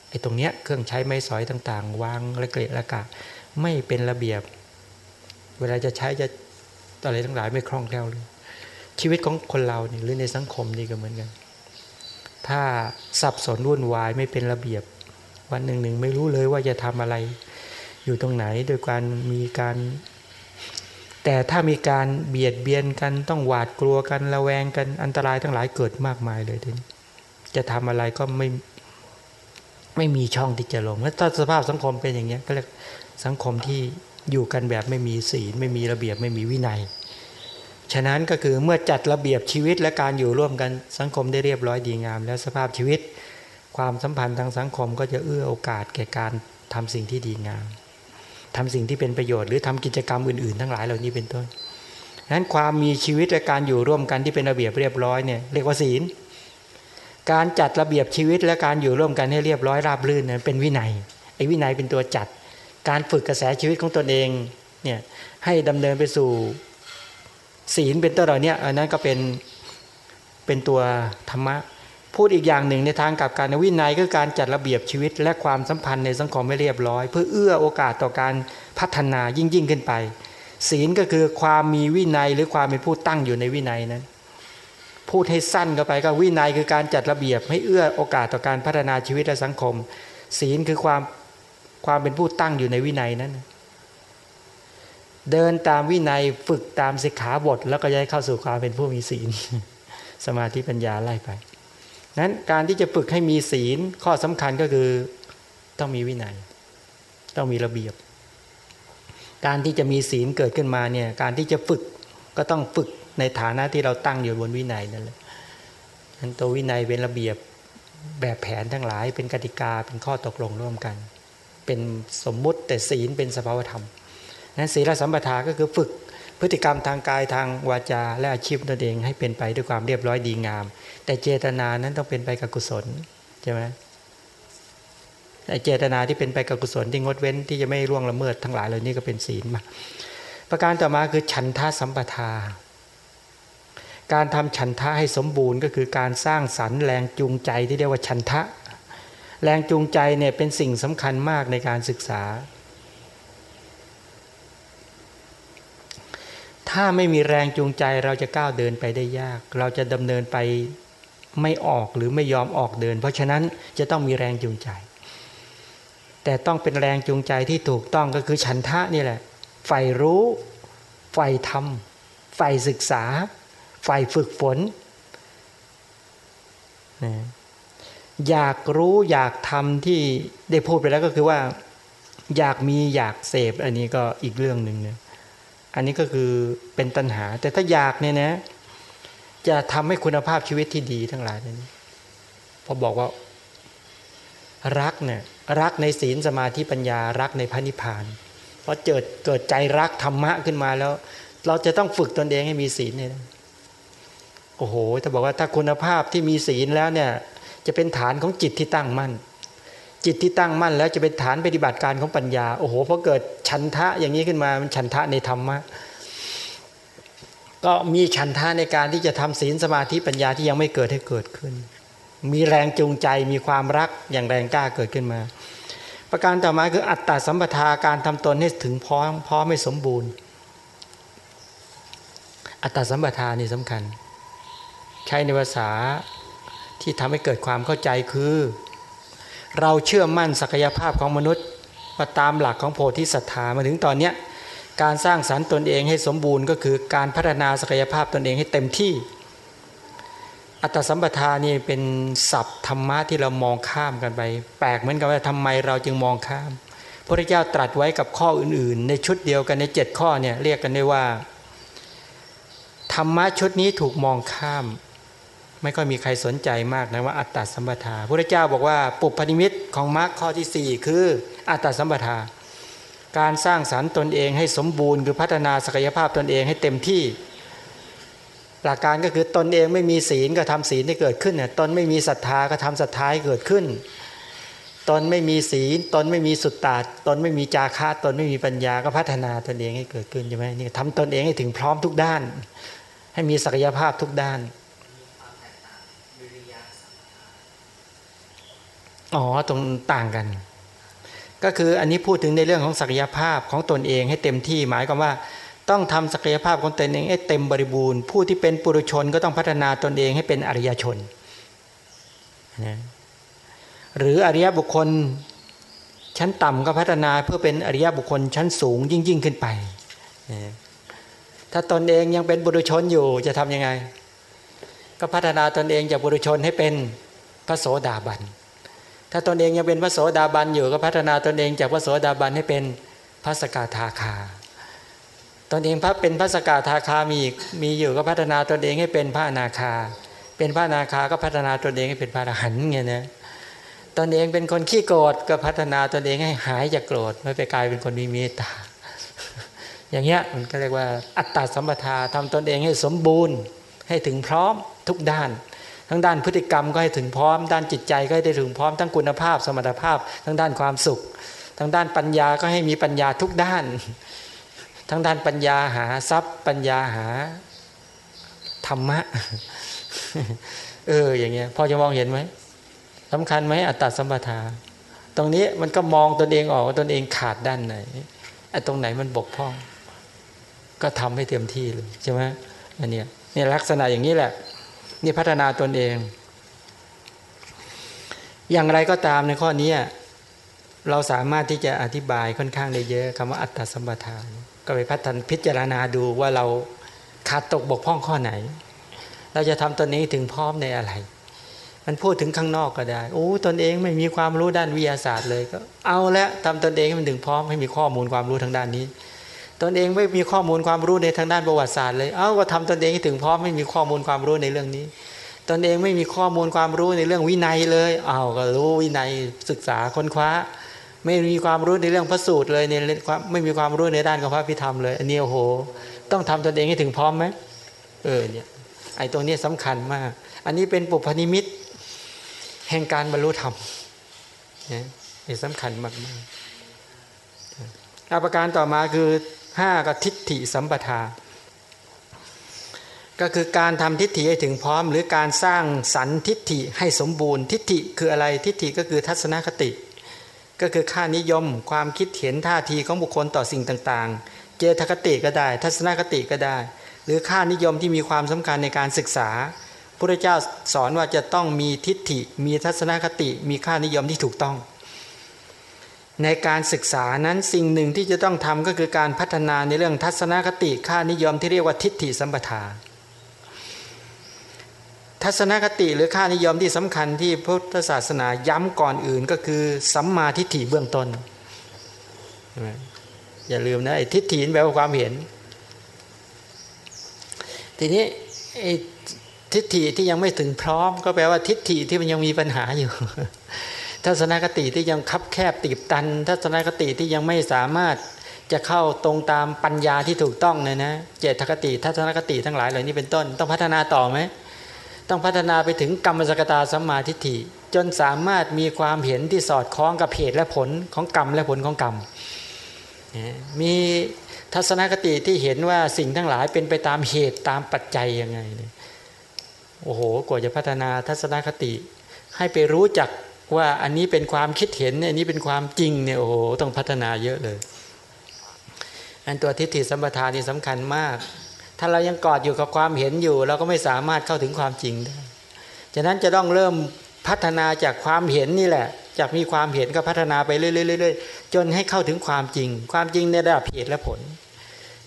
ไอ้ตรงเนี้ยเครื่องใช้ไม้สอยต่างๆ วางระเกะระกะ ไม่เป็นระเบียบ เวลาจะใช้จะอะไรทั้งหลายไม่คล่องแคล่วเลย ชีวิตของคนเราเนี่ยหรือในสังคมนี่ก็เหมือนกัน ถ้าสับสนวุ่นวายไม่เป็นระเบียบ วันหนึ่งหนึ่งไม่รู้เลยว่าจะทำอะไร อยู่ตรงไหนโดยการมีการ แต่ถ้ามีการเบียดเบียนกันต้องหวาดกลัวกันระแวงกันอันตรายทั้งหลายเกิดมากมายเลยทีนี้จะทำอะไรก็ไม่ไม่มีช่องที่จะลงแล้วถ้าสภาพสังคมเป็นอย่างเงี้ยก็เรียกสังคมที่อยู่กันแบบไม่มีศีลไม่มีระเบียบไม่มีวินัย ฉะนั้นก็คือเมื่อจัดระเบียบชีวิตและการอยู่ร่วมกันสังคมได้เรียบร้อยดีงาม แล้วสภาพชีวิต ความสัมพันธ์ทางสังคมก็จะเอื้อโอกาสแก่การทำสิ่งที่ดีงามทำสิ่งที่เป็นประโยชน์ หรือทำกิจกรรมอื่นๆ ทั้งหลายเหล่านี้เป็นต้นนั้นความมีชีวิตและการอยู่ร่วมกันที่เป็นระเบียบเรียบร้อยเนี่ยเรียกว่าศีล การจัดระเบียบชีวิตและการอยู่ร่วมกันให้เรียบร้อยราบรื่นนั้นเป็นวินัยไอ้วินัยเป็นตัวจัด การฝึกกระแสชีวิตของตนเองเนี่ยให้ดำเนินไปสู่ ศีลเป็นต้นเหล่านี้อันนั้นก็เป็นเป็นตัวธรรมะ พูดอีกอย่างหนึ่งในทางกับการวินัยคือการจัดระเบียบชีวิต และความสัมพันธ์ในสังคมให้เรียบร้อย เพื่อเอื้อโอกาสต่อการพัฒนายิ่งยิ่งขึ้นไป ศีลก็คือความมีวินัยหรือความเป็นผู้ตั้งอยู่ในวินัยนั้นพูดให้สั้นเข้าไปก็วินัยคือการจัดระเบียบให้เอื้อโอกาสต่อการพัฒนาชีวิตและสังคม ศีลคือความความเป็นผู้ตั้งอยู่ในวินัยนั้น เดินตามวินัยฝึกตามสิกขาบท แล้วก็ย้ายเข้าสู่ความเป็นผู้มีศีล สมาธิปัญญาไล่ไปนั้นการที่จะฝึกให้มีศีลข้อสำคัญก็คือต้องมีวินัย ต้องมีระเบียบ การที่จะมีศีลเกิดขึ้นมาเนี่ยการที่จะฝึกก็ต้องฝึกในฐานะที่เราตั้งอยู่บนวินัยนั่นแหละนั้นตัววินัยเป็นระเบียบแบบแผนทั้งหลาย เป็นกติกาเป็นข้อตกลงร่วมกัน เป็นสมมุติแต่ศีลเป็นสภาวธรรม นั้นศีลสัมปทาก็คือฝึกพฤติกรรมทางกายทางวาจา และอาชีพตนเองให้เป็นไปด้วยความเรียบร้อยดีงาม แต่เจตนานั้นต้องเป็นไปกับกุศลใช่ไหมแต่เจตนาที่เป็นไปกับกุศลที่งดเว้นที่จะไม่ร่วงละเมิดทั้งหลายเหล่านี้ก็เป็นศีลมาประการต่อมาคือฉันทะสัมปทา การทำฉันทะให้สมบูรณ์ก็คือการสร้างสรรค์แรงจูงใจที่เรียกว่าฉันทะ แรงจูงใจเนี่ยเป็นสิ่งสำคัญมากในการศึกษา ถ้าไม่มีแรงจูงใจเราจะก้าวเดินไปได้ยาก เราจะดำเนินไปไม่ออกหรือไม่ยอมออกเดิน เพราะฉะนั้นจะต้องมีแรงจูงใจ แต่ต้องเป็นแรงจูงใจที่ถูกต้องก็คือฉันทะนี่แหละใฝ่รู้ใฝ่ทำใฝ่ศึกษาใฝ่ฝึกฝนนะอยากรู้อยากทำที่ได้พูดไปแล้วก็คือว่า อยากมีอยากเสพอันนี้ก็อีกเรื่องหนึ่งเนี่ย อันนี้ก็คือเป็นตัณหา แต่ถ้าอยากเนี่ยนะ จะทำให้คุณภาพชีวิตที่ดีทั้งหลายนี้พอบอกว่า รักเนี่ยรักในศีลสมาธิปัญญารักในพระนิพพานเพราะเกิดเกิดใจรักธรรมะขึ้นมาแล้ว เราจะต้องฝึกตนเองให้มีศีลเนี่ยโอ้โหถ้าบอกว่าถ้าคุณภาพที่มีศีลแล้วเนี่ย จะเป็นฐานของจิตที่ตั้งมั่น จิตที่ตั้งมั่นแล้วจะเป็นฐานปฏิบัติการของปัญญา โอ้โหพอเกิดฉันทะอย่างนี้ขึ้นมามันฉันทะในธรรมะก็มีฉันทาในการที่จะทำศีลสมาธิปัญญาที่ยังไม่เกิดให้เกิดขึ้น มีแรงจูงใจมีความรักอย่างแรงกล้าเกิดขึ้นมา ประการต่อมาคืออัตตาสัมปทาการทำตนให้ถึงพร้อมพร้อมไม่สมบูรณ์ อัตตาสัมปทานี่สำคัญ ใช้ในภาษาที่ทำให้เกิดความเข้าใจคือ เราเชื่อมั่นศักยภาพของมนุษย์มาตามหลักของโพธิศรัทธามาถึงตอนนี้การสร้างสารรค์ตนเองให้สมบูรณ์ก็คือการพัฒนาศักยภาพตนเองให้เต็มที่ อัตสัมปทานี่เป็นศัพท์ธรรมะที่เรามองข้ามกันไป แปลกเหมือนกันว่าทำไมเราจึงมองข้ามพระเจ้าตรัสไว้กับข้ออื่นๆ ในชุดเดียวกันในเจ็ดข้อเนี่ยเรียกกันได้ว่า ธรรมะชุดนี้ถูกมองข้าม ไม่ค่อยมีใครสนใจมากนะว่าอัตตสัมปทาพระเจ้าบอกว่า ปุพพนิมิตของมรรคข้อที่ 4 คืออัตตสัมปทา การสร้างสารรค์ตนเองให้สมบูรณ์ คือพัฒนาศักยภาพตนเองให้เต็มที่ หลักการก็คือตนเองไม่มีศีลก็ทำศีลให้เกิดขึ้นเนี่ยตนไม่มีศรัทธาก็ทำศรัทธาให้เกิดขึ้น ตนไม่มีศีล ตนไม่มีสุตตาตนไม่มีจาคะตนไม่มีปัญญาก็พัฒนาตนเองให้เกิดขึ้นใช่ไหมนี่ทำตนเองให้ถึงพร้อมทุกด้าน ให้มีศักยภาพทุกด้าน อ๋อตรงต่างกัน ก็คืออันนี้พูดถึงในเรื่องของศักยภาพของตนเองให้เต็มที่หมายความว่า ต้องทำศักยภาพของตนเองให้เต็มบริบูรณ์ ผู้ที่เป็นปุถุชนก็ต้องพัฒนาตนเองให้เป็นอริยชนนะหรืออริยบุคคลชั้นต่ำก็พัฒนาเพื่อเป็นอริยบุคคลชั้นสูงยิ่งยิ่งขึ้นไป ถ้าตนเองยังเป็นบุรุชนอยู่จะทํำยังไง ก็พัฒนาตนเองจากบุรุชนให้เป็นพระโสดาบัน ถ้าตนเองยังเป็นพระโสดาบันอยู่ก็พัฒนาตนเองจากพระโสดาบันให้เป็นพระสกทาคา ตนเองพระเป็นพระสกทาคามีมีอยู่ก็พัฒนาตนเองให้เป็นพระนาคา เป็นพระนาคาก็พัฒนาตนเองให้เป็นพระอรหันต์ไงนะตนเองเป็นคนขี้โกรธก็พัฒนาตนเองให้หายจากโกรธไม่ไปกลายเป็นคนมีเมตตา อย่างเงี้ยมันก็เรียกว่าอัตตาสัมปทาทำตนเองให้สมบูรณ์ให้ถึงพร้อมทุกด้าน ทั้งด้านพฤติกรรมก็ให้ถึงพร้อม ด้านจิตใจก็ให้ได้ถึงพร้อมทั้งคุณภาพ สมรรถภาพ ทั้งด้านความสุข ทั้งด้านปัญญาก็ให้มีปัญญาทุกด้าน ทั้งด้านปัญญาหาทรัพย์ ปัญญาหาธรรมะเอออย่างเงี้ยพอจะมองเห็นไหมสำคัญไหมอัตตาสัมปทา ตรงนี้มันก็มองตนเองออกว่าตนเองขาดด้านไหนไอ้ตรงไหนมันบกพร่อง ก็ทำให้เต็มที่เลยใช่ไหมอันเนี้ยเนี่ยลักษณะอย่างนี้แหละ นี่พัฒนาตนเอง อย่างไรก็ตามในข้อนี้เราสามารถที่จะอธิบายค่อนข้างได้เยอะคำว่าอัตตสัมปทาน ก็ไปพัฒนพิจารณาดูว่าเราขาดตกบกพร่องข้อไหน เราจะทำตนนี้ถึงพร้อมในอะไร มันพูดถึงข้างนอกก็ได้โอ้ตนเองไม่มีความรู้ด้านวิทยาศาสตร์เลยก็เอาล้วทำตนเองให้มันถึงพร้อมให้มีข้อมูลความรู้ทางด้านนี้ ตนเองไม่มีข้อมูลความรู้ในทางด้านประวัติศาสตร์เลยเอ้าก็ทำตนเองถึงพร้อมไม่มีข้อมูลความรู้ในเรื่องนี้ ตนเองไม่มีข้อมูลความรู้ในเรื่องวินัยเลยเอ้าก็รู้วินัยศึกษาค้นคว้า ไม่มีความรู้ในเรื่องพระสูตรเลยในความไม่มีความรู้ในด้านของพระพิธรรมเลยอันนี้โอ้โห ต้องทำตนเองให้ถึงพร้อมไหมเออเนี่ยไอ้ตรงนี้สำคัญมาก อันนี้เป็นปุพนิมิตแห่งการบรรลุธรรมเนี่ยสำคัญมากมากอาประการต่อมาคือ ห้าก็ทิฏฐิสัมปทา ก็คือการทำทิฏฐิให้ถึงพร้อม หรือการสร้างสรรทิฏฐิให้สมบูรณ์ทิฏฐิคืออะไรทิฏฐิก็คือทัศนคติ ก็คือค่านิยมความคิดเห็นท่าทีของบุคคลต่อสิ่งต่างๆ เจตคติก็ได้ ทัศนคติก็ได้ หรือค่านิยมที่มีความสำคัญในการศึกษาพระเจ้าสอนว่าจะต้องมีทิฏฐิ มีทัศนคติ มีค่านิยมที่ถูกต้อง ในการศึกษานั้นสิ่งหนึ่งที่จะต้องทำก็คือการพัฒนาในเรื่องทัศนคติค่านิยมที่เรียกว่าทิฏฐิสัมปทา ทัศนคติหรือค่านิยมที่สำคัญที่พุทธศาสนาย้ำก่อนอื่นก็คือสัมมาทิฏฐิเบื้องต้น อย่าลืมนะไอ้ทิฏฐิแปลว่าความเห็น ทีนี้ไอ้ทิฏฐิที่ยังไม่ถึงพร้อม ก็แปลว่าทิฏฐิที่มันยังมีปัญหาอยู่ ทัศนคติที่ยังคับแคบตีบตัน ทัศนคติที่ยังไม่สามารถจะเข้าตรงตามปัญญาที่ถูกต้องเลยนะ เจตคติทัศนคติทั้งหลายเหล่านี้เป็นต้น ต้องพัฒนาต่อไหมต้องพัฒนาไปถึงกรรมสกตาสัมมาทิฏฐิ จนสามารถมีความเห็นที่สอดคล้องกับเหตุและผลของกรรมและผลของกรรมมีทัศนคติที่เห็นว่าสิ่งทั้งหลายเป็นไปตามเหตุตามปัจจัยยังไงโอ้โหกว่าจะพัฒนาทัศนคติ ให้ไปรู้จัก ว่าอันนี้เป็นความคิดเห็นอันนี้เป็นความจริงเนี่ยโอ้โหต้องพัฒนาเยอะเลย อันตัวทิฏฐิสัมปทานนี่สำคัญมาก ถ้าเรายังกอดอยู่กับความเห็นอยู่ เราก็ไม่สามารถเข้าถึงความจริงได้ฉะนั้นจะต้องเริ่มพัฒนาจากความเห็นนี่แหละ จากมีความเห็นก็พัฒนาไปเรื่อยๆจนให้เข้าถึงความจริง ความจริงในระดับเหตุและผล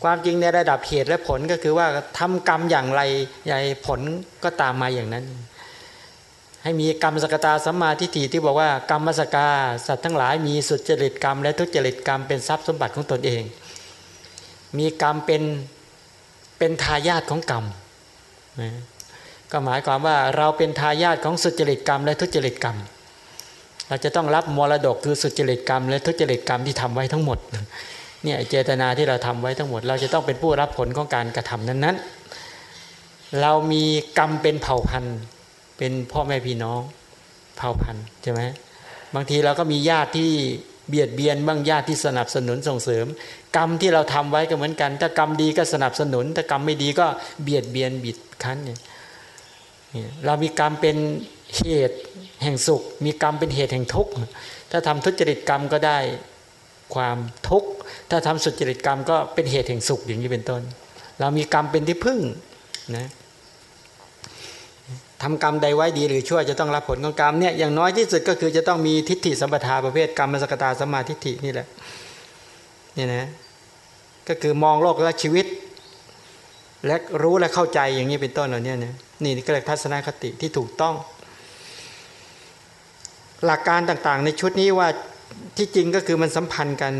ความจริงในระดับเหตุและผลก็คือว่าทำกรรมอย่างไรใหญ่ผลก็ตามมาอย่างนั้น ให้มีกรรมสกตาสัมมาทิฏฐิที่บอกว่ากรรมสกาสัตว์ทั้งหลายมีสุจริตกรรม และทุจริตกรรมเป็นทรัพย์สมบัติของตนเอง มีกรรมเป็นเป็นทายาทของกรรมนะก็หมายความว่าเราเป็นทายาทของสุจริตกรรม และทุจริตกรรม เราจะต้องรับมรดกคือสุจริตกรรม และทุจริตกรรมที่ทำไว้ทั้งหมดเนี่ยเจตนาที่เราทำไว้ทั้งหมด เราจะต้องเป็นผู้รับผลของการกระทำนั้นๆ เรามีกรรมเป็นเผ่าพันธุ์ เป็นพ่อแม่พี่น้องเผ่าพันธุ์ใช่ไหมบางทีเราก็มีญาติที่เบียดเบียนบ้างญาติที่สนับสนุนส่งเสริม กรรมที่เราทำไว้ก็เหมือนกัน ถ้ากรรมดีก็สนับสนุน ถ้ากรรมไม่ดีก็เบียดเบียนบิดคั้นเนี่ยเรามีกรรมเป็นเหตุแห่งสุข มีกรรมเป็นเหตุแห่งทุกข์ถ้าทำทุจริตกรรมก็ได้ความทุกข์ถ้าทำสุจริตกรรมก็เป็นเหตุแห่งสุขอย่างนี้เป็นต้น เรามีกรรมเป็นที่พึ่งนะ ทำกรรมใดไว้ดีหรือชั่วจะต้องรับผลของกรรมเนี่ยอย่างน้อยที่สุดก็คือจะต้องมีทิฏฐิสัมปทาประเภทกรรมสกตาสมาทิฏฐินี่แหละนี่นะก็คือมองโลกและชีวิต และรู้และเข้าใจอย่างนี้เป็นต้นเหล่านี้นะนี่ก็เรียกทัศนคติที่ถูกต้อง หลักการต่างๆ ในชุดนี้ว่าที่จริงก็คือมันสัมพันธ์กัน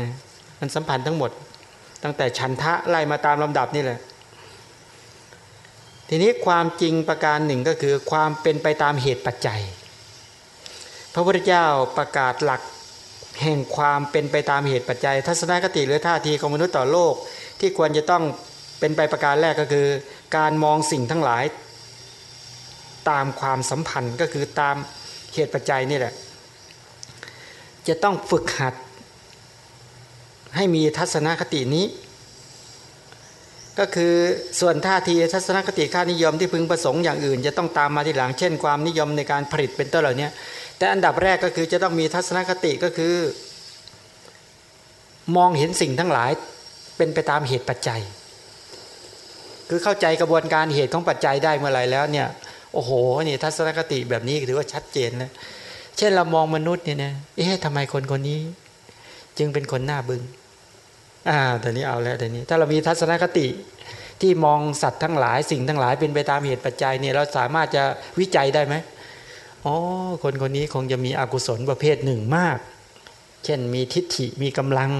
นะมันสัมพันธ์ทั้งหมด ตั้งแต่ฉันทะไล่มาตามลำดับนี่แหละ ทีนี้ความจริงประการหนึ่งก็คือความเป็นไปตามเหตุปัจจัย พระพุทธเจ้าประกาศหลักแห่งความเป็นไปตามเหตุปัจจัย ทัศนคติหรือท่าทีของมนุษย์ต่อโลก ที่ควรจะต้องเป็นไปประการแรกก็คือ การมองสิ่งทั้งหลาย ตามความสัมพันธ์ก็คือตามเหตุปัจจัยนี่แหละ จะต้องฝึกหัด ให้มีทัศนคตินี้ ก็คือส่วนท่าทีทัศนคติค่านิยมที่พึงประสงค์อย่างอื่น จะต้องตามมาทีหลังเช่นความนิยมในการผลิตเป็นต้นเหล่านี้แต่อันดับแรกก็คือจะต้องมีทัศนคติก็คือ มองเห็นสิ่งทั้งหลายเป็นไปตามเหตุปัจจัย คือเข้าใจกระบวนการเหตุของปัจจัยได้เมื่อไหร่แล้วเนี่ยโอ้โหนี่ทัศนคติแบบนี้ถือว่าชัดเจนนะเช่นเรามองมนุษย์เนี่ยนะเอ๊ะทำไมคนคนนี้ จึงเป็นคนหน้าบึง้ง อ่าแต่นี้เอาแล้วแต่นี้ ถ้าเรามีทัศนคติที่มองสัตว์ทั้งหลายสิ่งทั้งหลายเป็นไปตามเหตุปัจจัยเนี่ยเราสามารถจะวิจัยได้ไหมอ๋อคนคนนี้คงจะมีอกุศลประเภทหนึ่งมาก เช่นมีทิฏฐิมีกำลัง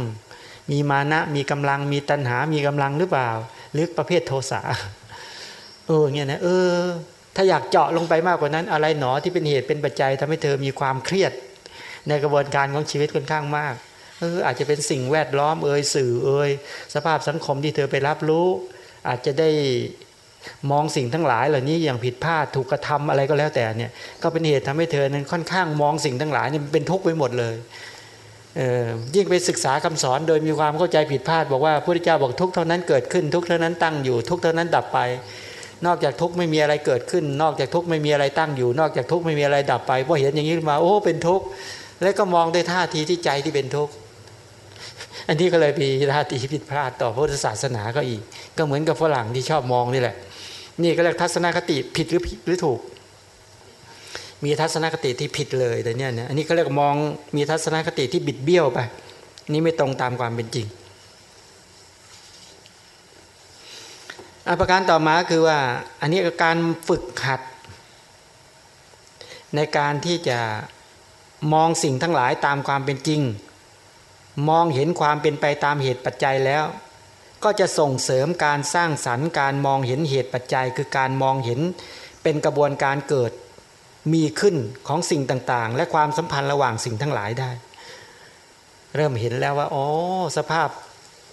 มีมานะมีกำลัง มีตัณหา มีกำลังหรือเปล่าหรือประเภทโทสะเออเงี้ยนะเออ ถ้าอยากเจาะลงไปมากกว่านั้น อะไรหนอที่เป็นเหตุเป็นปัจจัยทำให้เธอมีความเครียด ในกระบวนการของชีวิตค่อนข้างมาก เอออาจจะเป็นสิ่งแวดล้อมเอ่ยสื่อเอ่ยสภาพสังคมที่เธอไปรับรู้ อาจจะได้มองสิ่งทั้งหลายเหล่านี้อย่างผิดพลาดถูกกระทำอะไรก็แล้วแต่เนี่ยก็เป็นเหตุทำให้เธอนั้นค่อนข้างมองสิ่งทั้งหลายเนี่ยเป็นทุกข์ไปหมดเลยเออยิ่งไปศึกษาคำสอนโดยมีความเข้าใจผิดพลาด บอกว่าพระพุทธเจ้าบอกทุกเท่านั้นเกิดขึ้นทุกเท่านั้นตั้งอยู่ทุกเท่านั้นดับไป นอกจากทุกไม่มีอะไรเกิดขึ้น นอกจากทุกไม่มีอะไรตั้งอยู่ นอกจากทุกไม่มีอะไรดับไปพอเห็นอย่างนี้มาโอ้เป็นทุกข์แล้วก็มองด้วยท่าทีที่ใจที่เป็นทุกข์ อันนี้ก็เลยมีท่าทีผิดพลาดต่อพุทธศาสนาก็อีก ก็เหมือนกับฝรั่งที่ชอบมองนี่แหละ นี่ก็เรียกทัศนคติผิดหรือผิดหรือถูก มีทัศนคติที่ผิดเลยแต่เนี้ยนะอันนี้เขาเรียกมองมีทัศนคติที่บิดเบี้ยวไป นี่ไม่ตรงตามความเป็นจริงอประการต่อมาคือว่า อันนี้การฝึกหัด ในการที่จะมองสิ่งทั้งหลายตามความเป็นจริง มองเห็นความเป็นไปตามเหตุปัจจัยแล้ว ก็จะส่งเสริมการสร้างสรรค์การมองเห็นเหตุปัจจัย คือการมองเห็นเป็นกระบวนการเกิดมีขึ้นของสิ่งต่างๆ และความสัมพันธ์ระหว่างสิ่งทั้งหลายได้ เริ่มเห็นแล้วว่าอ๋อสภาพ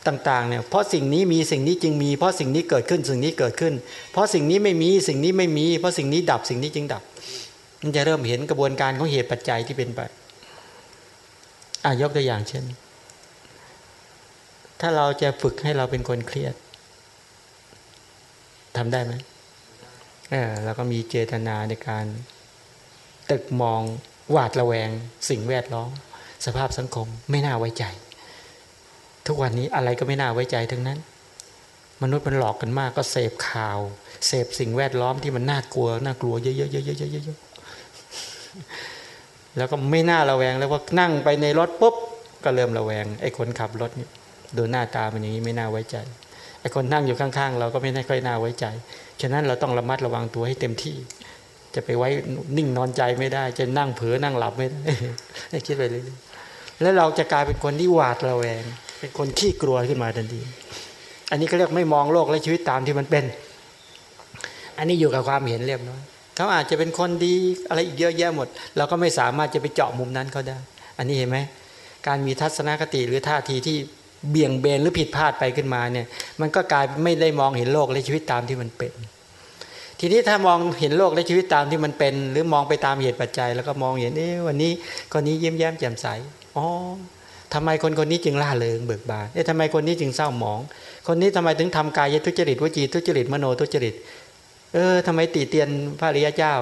ต่างๆเนี่ยเพราะสิ่งนี้มีสิ่งนี้จึงมี เพราะสิ่งนี้เกิดขึ้นสิ่งนี้เกิดขึ้น เพราะสิ่งนี้ไม่มีสิ่งนี้ไม่มี เพราะสิ่งนี้ดับสิ่งนี้จึงดับ มันจะเริ่มเห็นกระบวนการของเหตุปัจจัยที่เป็นไปอะยกตัวอย่างเช่น ถ้าเราจะฝึกให้เราเป็นคนเครียดทำได้ไหมเออเราก็มีเจตนาในการตึกมองหวาดระแวง สิ่งแวดล้อมสภาพสังคมไม่น่าไว้ใจ ทุกวันนี้อะไรก็ไม่น่าไว้ใจทั้งนั้น มนุษย์มันหลอกกันมากก็เสพข่าว เสพสิ่งแวดล้อมที่มันน่ากลัวน่ากลัวเยอะๆๆๆแล้วก็ไม่น่าระแวงแล้วว่านั่งไปในรถปุ๊บก็เริ่มระแวงไอ้คนขับรถนี่ ดูหน้าตามันอย่างนี้ไม่น่าไว้ใจไอ้คนนั่งอยู่ข้างๆ เราก็ไม่ได้ค่อยน่าไว้ใจ ฉะนั้นเราต้องระมัดระวังตัวให้เต็มที่ จะไปไว้นิ่งนอนใจไม่ได้ จะนั่งเผลอนั่งหลับไม่ได้คิดไปเลยแล้วเราจะกลายเป็นคนที่หวาดระแวง เป็นคนขี้กลัวขึ้นมาทันที อันนี้เขาเรียกไม่มองโลกและชีวิตตามที่มันเป็น อันนี้อยู่กับความเห็นเรียบร้อยเขาอาจจะเป็นคนดีอะไรอีกเยอะแยะหมด เราก็ไม่สามารถจะไปเจาะมุมนั้นเขาได้ อันนี้เห็นไหมการมีทัศนคติหรือท่าทีที่ เบี่ยงเบนหรือผิดพลาดไปขึ้นมาเนี่ย มันก็กลายไม่ได้มองเห็นโลกและชีวิตตามที่มันเป็น ทีนี้ถ้ามองเห็นโลกและชีวิตตามที่มันเป็น หรือมองไปตามเหตุปัจจัย แล้วก็มองเห็นเอ๊ะวันนี้คนนี้ยิ้มแย้มแจ่มใสอ๋อทำไมคนคนนี้จึงล่าเริงเบิกบานเอ๊ะทำไมคนนี้จึงเศร้าหมอง คนนี้ทำไมถึงทำกายทุจริตวจีทุจริตมโนทุจริต เออทำไมตีเตียนพระริยเจ้า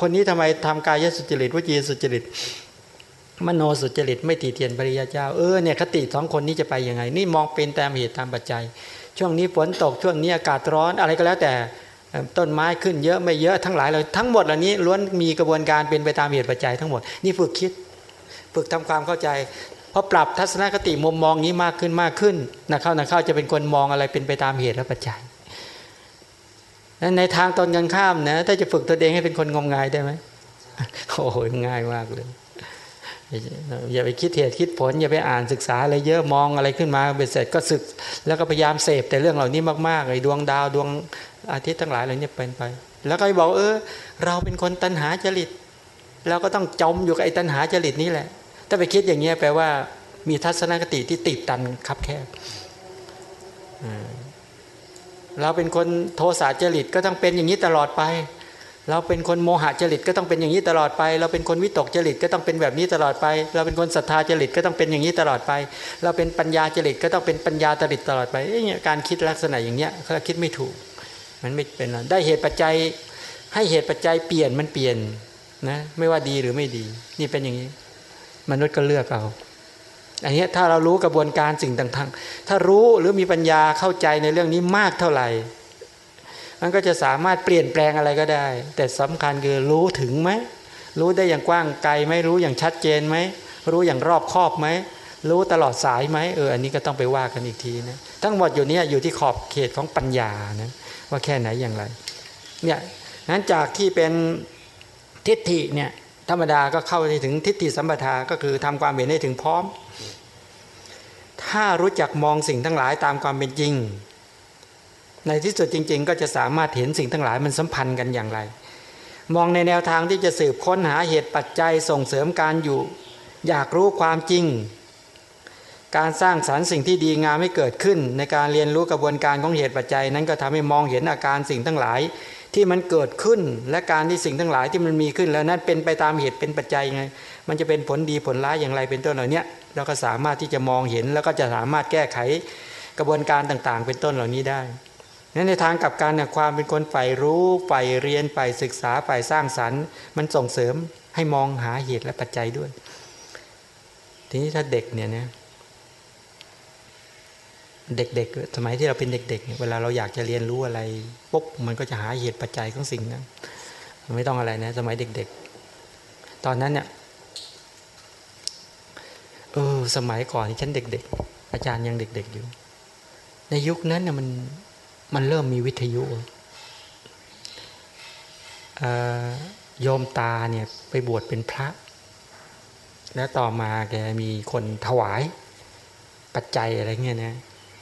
คนนี้ทำไมทำกายสุจริตวจีสุจริต มโนสุจริตไม่ตีเตียนพระริยเจ้าเออเนี่ยคติสองคนนี้จะไปยังไง นี่มองเป็นตามเหตุตามปัจจัย ช่วงนี้ฝนตกช่วงนี้อากาศร้อนอะไรก็แล้วแต่ต้นไม้ขึ้นเยอะไม่เยอะทั้งหลายเลยทั้งหมดเหล่านี้ล้วนมีกระบวนการเป็นไปตามเหตุปัจจัยทั้งหมดนี่ฝึกคิด ฝึกทำความเข้าใจพอปรับทัศนคติมุมมองนี้มากขึ้นมากขึ้นนะเข้านะเข้าจะเป็นคนมองอะไรเป็นไปตามเหตุและปัจจัยในทางตนกันข้ามนะถ้าจะฝึกตัวเองให้เป็นคนงมงายได้ไหมโอ้โหง่ายมากเลย อย่าไปคิดเหตุคิดผล อย่าไปอ่านศึกษาอะไรเยอะมองอะไรขึ้นมาเบ็ดเสร็จก็ศึก แล้วก็พยายามเสพแต่เรื่องเหล่านี้มากๆไอ้ดวงดาวดวงอาทิตย์ทั้งหลายเหล่านี้เป็นไป แล้วก็บอกเออ เราเป็นคนตัณหาจริตเราก็ต้องจมอยู่กับไอ้ตัณหาจริตนี้แหละ ถ้าไปคิดอย่างเงี้ยแปลว่า มีทัศนคติที่ติดตันคับแคบเราเป็นคนโทสะจริตก็ต้องเป็นอย่างนี้ตลอดไป เราเป็นคนโมหะจริตก็ต้องเป็นอย่างนี้ตลอดไป เราเป็นคนวิตกจริตก็ต้องเป็นแบบนี้ตลอดไป เราเป็นคนศรัทธาจริตก็ต้องเป็นอย่างนี้ตลอดไป เราเป็นปัญญาจริตก็ต้องเป็นปัญญาจริตตลอดไปเนี่ยการคิดลักษณะอย่างเงี้ยเขาคิดไม่ถูก มันไม่เป็นได้เหตุปัจจัยให้เหตุปัจจัยเปลี่ยนมันเปลี่ยนนะไม่ว่าดีหรือไม่ดี นี่เป็นอย่างนี้ มนุษย์ก็เลือกเอาอันนี้ถ้าเรารู้กระบวนการสิ่งต่างๆ ถ้ารู้หรือมีปัญญาเข้าใจในเรื่องนี้มากเท่าไหร่ มันก็จะสามารถเปลี่ยนแปลงอะไรก็ได้ แต่สำคัญคือรู้ถึงไหมรู้ได้อย่างกว้างไกลไหมรู้อย่างชัดเจนไหมรู้อย่างรอบคอบไหมรู้ตลอดสายไหมเอออันนี้ก็ต้องไปว่ากันอีกทีนะทั้งหมดอยู่นี้อยู่ที่ขอบเขตของปัญญานะว่าแค่ไหนอย่างไรเนี่ยนั้นจากที่เป็นทิฏฐิเนี่ยธรรมดาก็เข้าไปถึงทิฏฐิสัมปทาก็คือทำความเห็นให้ถึงพร้อม ถ้ารู้จักมองสิ่งทั้งหลายตามความเป็นจริง ในที่สุดจริง ๆ ก็จะสามารถเห็นสิ่งทั้งหลายมันสัมพันธ์กันอย่างไร มองในแนวทางที่จะสืบค้นหาเหตุปัจจัยส่งเสริมการอยู่ อยากรู้ความจริง การสร้างสารรค์สิ่งที่ดีงามให้เกิดขึ้น ในการเรียนรู้กระบวนการของเหตุปัจจัย นั้นก็ทำให้มองเห็นอาการสิ่งทั้งหลายที่มันเกิดขึ้นและการที่สิ่งทั้งหลายที่มันมีขึ้นแล้วนั้นเป็นไปตามเหตุเป็นปัจจัยไง มันจะเป็นผลดีผลร้ายอย่างไรเป็นต้นเหล่านี้เราก็สามารถที่จะมองเห็นแล้วก็จะสามารถแก้ไขกระบวนการต่างๆ เป็นต้นเหล่านี้ได้ นั้นในทางกับการเนี่ยความเป็นคนใฝ่รู้ใฝ่เรียนใฝ่ศึกษาใฝ่สร้างสรรค์ มันส่งเสริมให้มองหาเหตุและปัจจัยด้วย ทีนี้ถ้าเด็กเนี่ยนะเด็กๆ สมัยที่เราเป็นเด็กๆ เวลาเราอยากจะเรียนรู้อะไรปุ๊บมันก็จะหาเหตุปัจจัยของสิ่งนั้นไม่ต้องอะไรนะ สมัยเด็กๆ ตอนนั้นเนี่ยเออสมัยก่อนที่ฉันเด็ก ๆ อาจารย์ยังเด็ก ๆอยู่ ในยุคนั้นเนี่ยมัน มันเริ่มมีวิทยุโยมตาเนี่ยไปบวชเป็นพระ แล้วต่อมาแกมีคนถวายปัจจัยอะไรเงี้ยนะ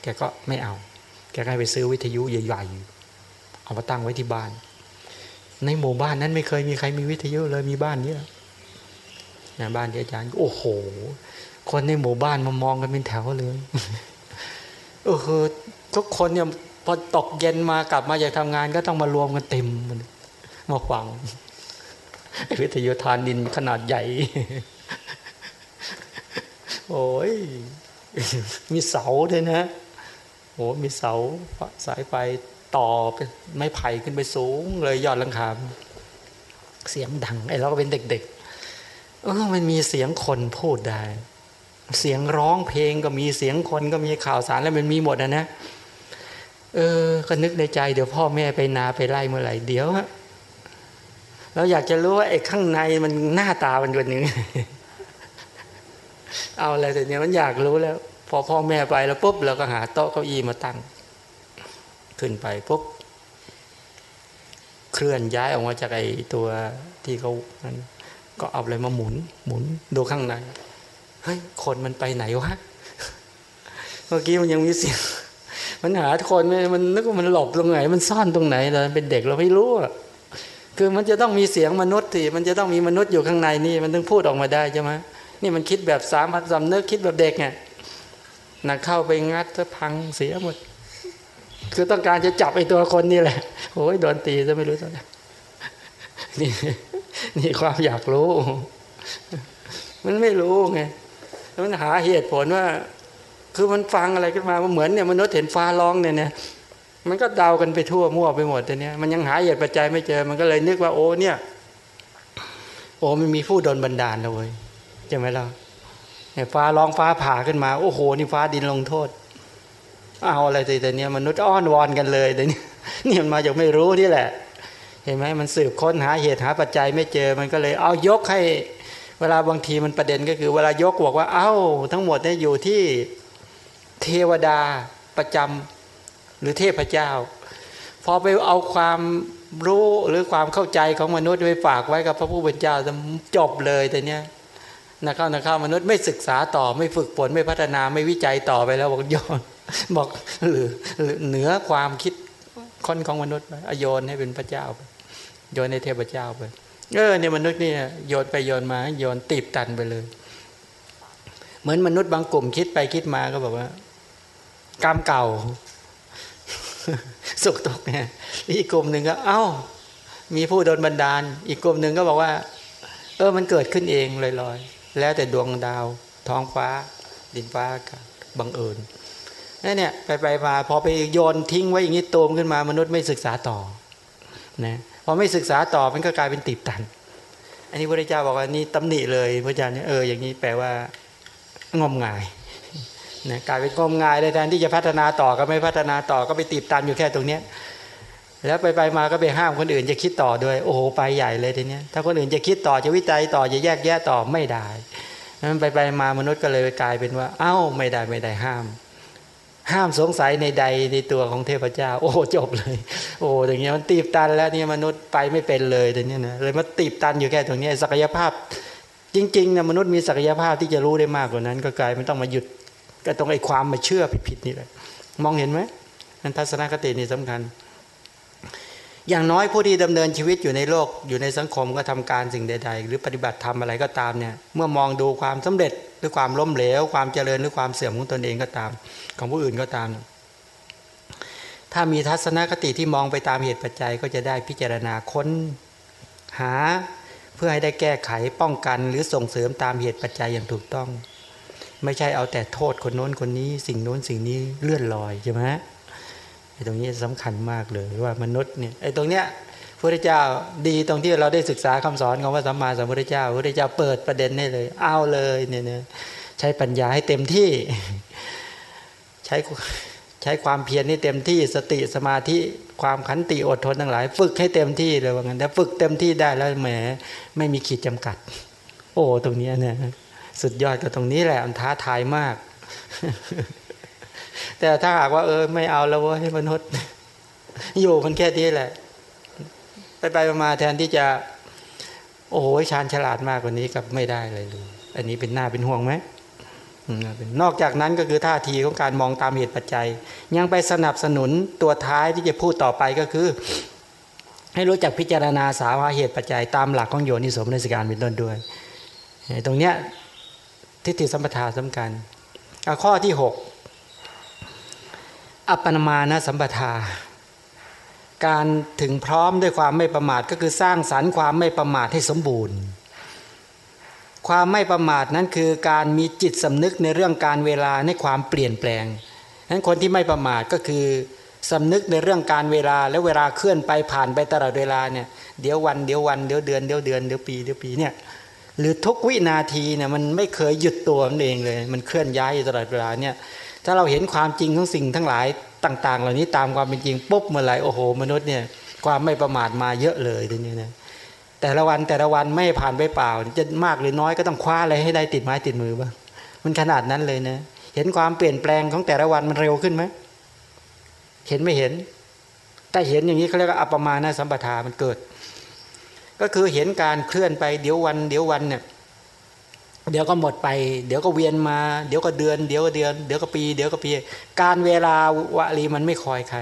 แกก็ไม่เอา แกก็ไปซื้อวิทยุใหญ่ๆเอามาตั้งไว้ที่บ้าน ในหมู่บ้านนั้นไม่เคยมีใครมีวิทยุเลยมีบ้านนี้นะบ้านที่อาจารย์โอ้โห คนในหมู่บ้านมามองกันเป็นแถวเลยเออทุกคนเนี่ย พอตกเย็นมากลับมาจากทำงานก็ต้องมารวมกันเต็มมาฟังวิทยุทานดินขนาดใหญ่ โอ้ย มีเสาด้วยนะโอ้มีเสาสายไฟต่อเป็นไม้ไผ่ขึ้นไปสูง เลยยอดลังคาเสียงดังไอ้เราก็เป็นเด็กๆเออมันมีเสียงคนพูดได้ เสียงร้องเพลงก็มีเสียงคนก็มีข่าวสารแล้วมันมีหมดนะนะ เออก็นึกในใจ เดี๋ยวพ่อแม่ไปนาไปไล่เมื่อไหร่เดี๋ยวเราอยากจะรู้ว่าไอ้ข้างในมันหน้าตามันเป็นยังไงเอาอะไรแต่เนี้ยมันอยากรู้แล้ว พอพ่อแม่ไปแล้วปุ๊บเราก็หาโต๊ะเก้าอี้มาตั้ง ขึ้นไปปุ๊บเคลื่อนย้ายออกมาจากไอ้ตัวที่เขานั้นก็เอาอะไรมาหมุน หมุนดูข้างในเฮ้ยคนมันไปไหนวะเมื่อกี้มันยังมีเสียง มันหาคนมันนึกว่ามันหลบตรงไหน มันซ่อนตรงไหนเราเป็นเด็กเราไม่รู้อะคือมันจะต้องมีเสียงมนุษย์ที่มันจะต้องมีมนุษย์อยู่ข้างในนี่มันต้องพูดออกมาได้ใช่ไหมนี่มันคิดแบบสามัญสำนึกคิดแบบเด็กไงนักเข้าไปงัดจะพังเสียหมด คือต้องการจะจับไอ้ตัวคนนี่แหละโอ้ยโดนตีจะไม่รู้ตัวนี่นี่ความอยากรู้ มันไม่รู้ไงมันหาเหตุผลว่า คือมันฟังอะไรขึ้นมาเหมือนเนี่ยมนุษย์เห็นฟ้าร้องเนี่ยเนี่ยมันก็เดากันไปทั่วมั่วไปหมดแต่เนี้ยมันยังหาเหตุปัจจัยไม่เจอมันก็เลยนึกว่าโอ้เนี่ย โอ้มันมีผู้โดนบันดาลเลยใช่ไหมล่ะเนี่ยฟ้าร้องฟ้าผ่าขึ้นมา โอ้โห นี่ฟ้าดินลงโทษ เอาอะไรแต่เนี้ยมนุษย์อ้อนวอนกันเลยแต่นี้นี่มันมาจากไม่รู้นี่แหละ เห็นไหมมันสืบค้นหาเหตุหาปัจจัยไม่เจอมันก็เลย เอายกให้ เวลาบางทีมันประเด็นก็คือ เวลายกบอกว่า เอ้า ทั้งหมดเนี่ยอยู่ที่ เทวดาประจำหรือเทพเจ้า พอไปเอาความรู้หรือความเข้าใจของมนุษย์ไปฝากไว้กับพระผู้เป็นเจ้าจะจบเลยแต่เนี้ยนะเข้านะเข้ามนุษย์ไม่ศึกษาต่อไม่ฝึกฝนไม่พัฒนาไม่วิจัยต่อไปแล้วบอกโยนบอกหรือเหนือความคิดคนของมนุษย์ไปโยนให้เป็นพระเจ้าไปโยนในเทพเจ้าไปเออเนี่ยมนุษย์นี่โยนไปโยนมาโยนตีบตันไปเลย เหมือนมนุษย์บางกลุ่มคิดไปคิดมาก็บอกว่า กรรมเก่า สุกตกเนี่ยอีกกลุ่มหนึ่งก็เอ้า มีผู้โดนบันดาล อีกกลุ่มหนึ่งก็บอกว่า เออมันเกิดขึ้นเองลอยๆ แล้วแต่ดวงดาว ท้องฟ้า ดินฟ้ากาศบังเอิญนั่นเนี่ยไปไปมาพอไปโยนทิ้งไว้อย่างนี้โตมขึ้นมามนุษย์ไม่ศึกษาต่อนะพอไม่ศึกษาต่อมันก็กลายเป็นติดตัน อันนี้พระเจ้าบอกว่านี่ตำหนิเลยพระอาจารย์เนี่ยเอออย่างนี้แปลว่างมงาย นะกลายเป็นงมงายเลยแทนที่จะพัฒนาต่อก็ไม่พัฒนาต่อก็ไปติดตันอยู่แค่ตรงเนี้ยแล้วไปไปมาก็ไปห้ามคนอื่นจะคิดต่อด้วย โอ้โหไปใหญ่เลยทีเนี้ยถ้าคนอื่นจะคิดต่อจะวิจัยต่อจะแยกแยะต่อไม่ได้นั้นไปไปมามนุษย์ก็เลยกลายเป็นว่า เอ้าไม่ได้ไม่ได้ห้าม ห้ามสงสัยในใดในตัวของเทพเจ้า โอ้จบเลย โอ้อย่างเงี้ยมันตีบตันแล้วนี่มนุษย์ไปไม่เป็นเลยแต่เนี้ยนะเลยมาตีบตันอยู่แค่ตรงนี้ศักยภาพ จริงๆนะมนุษย์มีศักยภาพที่จะรู้ได้มากกว่านั้น ก็กลายไมันต้องมาหยุด ก็ตรงไอ้ความมาเชื่อผิดๆนี่แหละมองเห็นไหมนั้นทัศนคตินี่สำคัญ อย่างน้อยผู้ที่ดำเนินชีวิตอยู่ในโลกอยู่ในสังคมก็ทำการสิ่งใด ๆ หรือปฏิบัติทำอะไรก็ตามเนี่ยเมื่อมองดูความสำเร็จหรือความล้มเหลว ความเจริญหรือความเสื่อมของตนเองก็ตาม ของผู้อื่นก็ตาม ถ้ามีทัศนคติที่มองไปตามเหตุปัจจัยก็จะได้พิจารณาค้นหา เพื่อให้ได้แก้ไขป้องกันหรือส่งเสริมตามเหตุปัจจัยอย่างถูกต้อง ไม่ใช่เอาแต่โทษคนโน้นคนนี้ สิ่งโน้นสิ่งนี้เลื่อนลอยใช่ไหมไอ้ตรงนี้สำคัญมากเลยว่ามนุษย์เนี่ยไอ้ตรงเนี้ยพระเจ้าดีตรงที่เราได้ศึกษาคำสอนของพระสัมมาสัมพุทธเจ้าพระเจ้าเปิดประเด็นให้เลย เอาเลยเนี่ยใช้ปัญญาให้เต็มที่ ใช้ใช้ความเพียรให้เต็มที่สติสมาธิความขันติอดทนทั้งหลาย ฝึกให้เต็มที่เลยว่างั้นแต่ฝึกเต็มที่ได้แล้วแหมไม่มีขีดจำกัด โอ้ตรงนี้เนี่ย สุดยอดก็ตรงนี้แหละมันท้าทายมาก แต่ถ้าหากว่า เออ ไม่เอาแล้วว่าให้มนุษย์ อยู่มันแค่นี้แหละ ไปไปมาแทนที่จะ โอ้โหชาญฉลาดมากกว่านี้กับไม่ได้เลยเลยอันนี้เป็นหน้าเป็นห่วงไหมนอกจากนั้นก็คือท่าทีของการมองตามเหตุปัจจัย ยังไปสนับสนุนตัวท้ายที่จะพูดต่อไปก็คือ ให้รู้จักพิจารณาสาวาเหตุปัจจัยตามหลักของโยนิสมในสการเป็นต้นด้วย ตรงเนี้ย ทิฏฐิสัมปทาสำคัญข้อที่หกอัปปนมานะสัมปทา การถึงพร้อมด้วยความไม่ประมาทก็คือสร้างสรรค์ความไม่ประมาทให้สมบูรณ์ ความไม่ประมาทนั้นคือการมีจิตสำนึกในเรื่องการเวลาในความเปลี่ยนแปลงฉะนั้นคนที่ไม่ประมาทก็คือสำนึกในเรื่องการเวลาและเวลาเคลื่อนไปผ่านไปตลอดเวลาเนี่ยเดี๋ยววันเดี๋ยววันเดี๋ยวเดือนเดี๋ยวเดือนเดี๋ยวปีเดี๋ยวปีเนี่ย หรือทุกวินาทีเนี่ยมันไม่เคยหยุดตัวมันเองเลย มันเคลื่อนย้ายตลอดเวลาเนี่ยถ้าเราเห็นความจริงของสิ่งทั้งหลายต่าง ๆ เหล่านี้ตามความเป็นจริงปุ๊บเมื่อไหร่โอ้โห มนุษย์เนี่ยความไม่ประมาทมาเยอะเลยทีนี้นะแต่ละวันแต่ละวันไม่ผ่านไปเปล่า จะมากหรือน้อยก็ต้องคว้าอะไรให้ได้ติดไม้ติดมือบ้างมันขนาดนั้นเลยนะเห็นความเปลี่ยนแปลงของแต่ละวันมันเร็วขึ้นไหมเห็นไม่เห็น แต่เห็นอย่างนี้เขาเรียกว่าอัปมาณสัมปทามันเกิด ก็คือเห็นการเคลื่อนไปเดี๋ยววัน เดี๋ยววันเนี่ยเดี๋ยวก็หมดไป เดี๋ยวก็เวียนมา เดี๋ยวก็เดือน เดี๋ยวก็เดือน เดี๋ยวก็ปี เดี๋ยวก็ปี การเวลาวลีมันไม่คอยใคร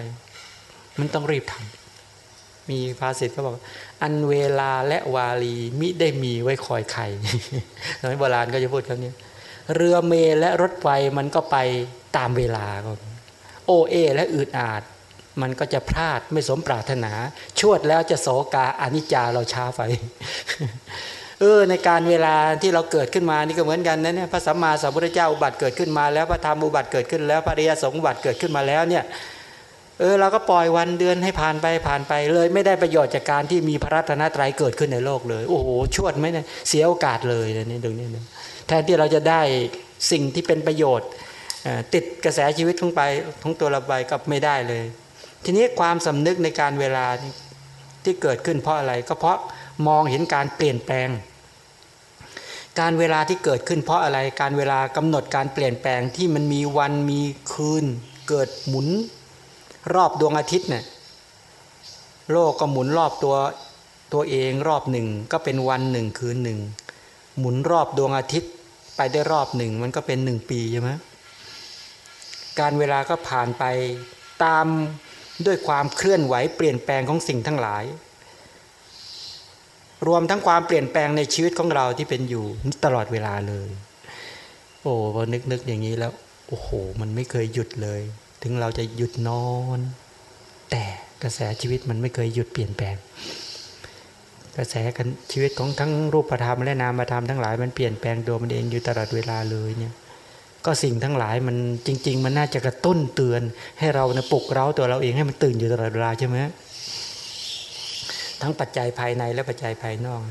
มันต้องรีบทำมีภาษิตเขาบอก อันเวลาและวาลีมิได้มีไว้คอยใครสมัยโบราณก็จะพูดคำนี้เรือเมและรถไฟมันก็ไปตามเวลาก็โอเอ และอืดอาด มันก็จะพลาดไม่สมปรารถนา ชวดแล้วจะโศกาอนิจจาเราช้าไปเออในการเวลาที่เราเกิดขึ้นมานี่ก็เหมือนกันนะเนี่ยพระสัมมาสัมพุทธเจ้าอุบัติเกิดขึ้นมาแล้วพระธรรมอุบัติเกิดขึ้นแล้วพระริยสงฆ์อุบัติเกิดขึ้นมาแล้วเนี่ยเออเราก็ปล่อยวันเดือนให้ผ่านไปผ่านไปเลยไม่ได้ประโยชน์จากการที่มีพระรัตนตรัยเกิดขึ้นในโลกเลย โอ้โหชวดไหมเนี่ยเสียโอกาสเลยนี่ตรงนี้นะแทนที่เราจะได้สิ่งที่เป็นประโยชน์ติดกระแสชีวิตของไปทั้งตัวเราไปก็ไม่ได้เลย ทีนี้ความสำนึกในการเวลาที่เกิดขึ้นเพราะอะไร ก็เพราะมองเห็นการเปลี่ยนแปลง การเวลาที่เกิดขึ้นเพราะอะไรการเวลากำหนดการเปลี่ยนแปลงที่มันมีวันมีคืน เกิดหมุน รอบดวงอาทิตย์เนี่ยโลกก็หมุนรอบตัวตัวเองรอบหนึ่งก็เป็นวันหนึ่งคืนหนึ่งหมุนรอบดวงอาทิตย์ไปได้รอบหนึ่งมันก็เป็นหนึ่งปีใช่ไหมการเวลาก็ผ่านไปตาม ด้วยความเคลื่อนไหวเปลี่ยนแปลงของสิ่งทั้งหลาย รวมทั้งความเปลี่ยนแปลงในชีวิตของเราที่เป็นอยู่ตลอดเวลาเลย โอ้พอนึกนึกอย่างนี้แล้ว โอ้โห มันไม่เคยหยุดเลย ถึงเราจะหยุดนอน แต่กระแสชีวิตมันไม่เคยหยุดเปลี่ยนแปลง กระแสกันชีวิตของทั้งรูปธรรมและนามธรรมทั้งหลายมันเปลี่ยนแปลงตัวมันเองอยู่ตลอดเวลาเลยเนี่ย ก็สิ่งทั้งหลายมันจริง ๆ มันน่าจะกระตุ้นเตือน ให้เรานี่ยปลุกเราตัวเราเองให้มันตื่นอยู่ตลอดเวลาใช่ไหมทั้งปัจจัยภายในและปัจจัยภายนอก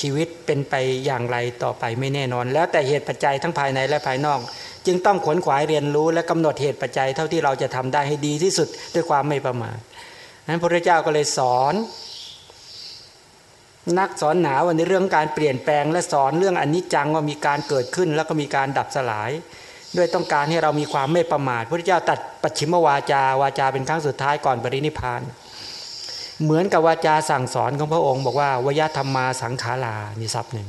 ชีวิตเป็นไปอย่างไรต่อไปไม่แน่นอน แล้วแต่เหตุปัจจัยทั้งภายในและภายนอก จึงต้องขวนขวายเรียนรู้ และกำหนดเหตุปัจจัยเท่าที่เราจะทำได้ให้ดีที่สุดด้วยความไม่ประมาทนั้นพระเจ้าก็เลยสอน นักสอนหนาวันในเรื่องการเปลี่ยนแปลงและสอนเรื่องอนนิจจังว่ามีการเกิดขึ้น แล้วก็มีการดับสลาย ด้วยต้องการให้เรามีความไม่ประมาทพระเจ้าตัดปัจฉิมวาจาวาจาเป็นครั้งสุดท้ายก่อนปรินิพาน เหมือนกับวาจาสั่งสอนของพระองค์ บอกว่าวยธรรมมาสังขารานี่ศัพท์หนึ่ง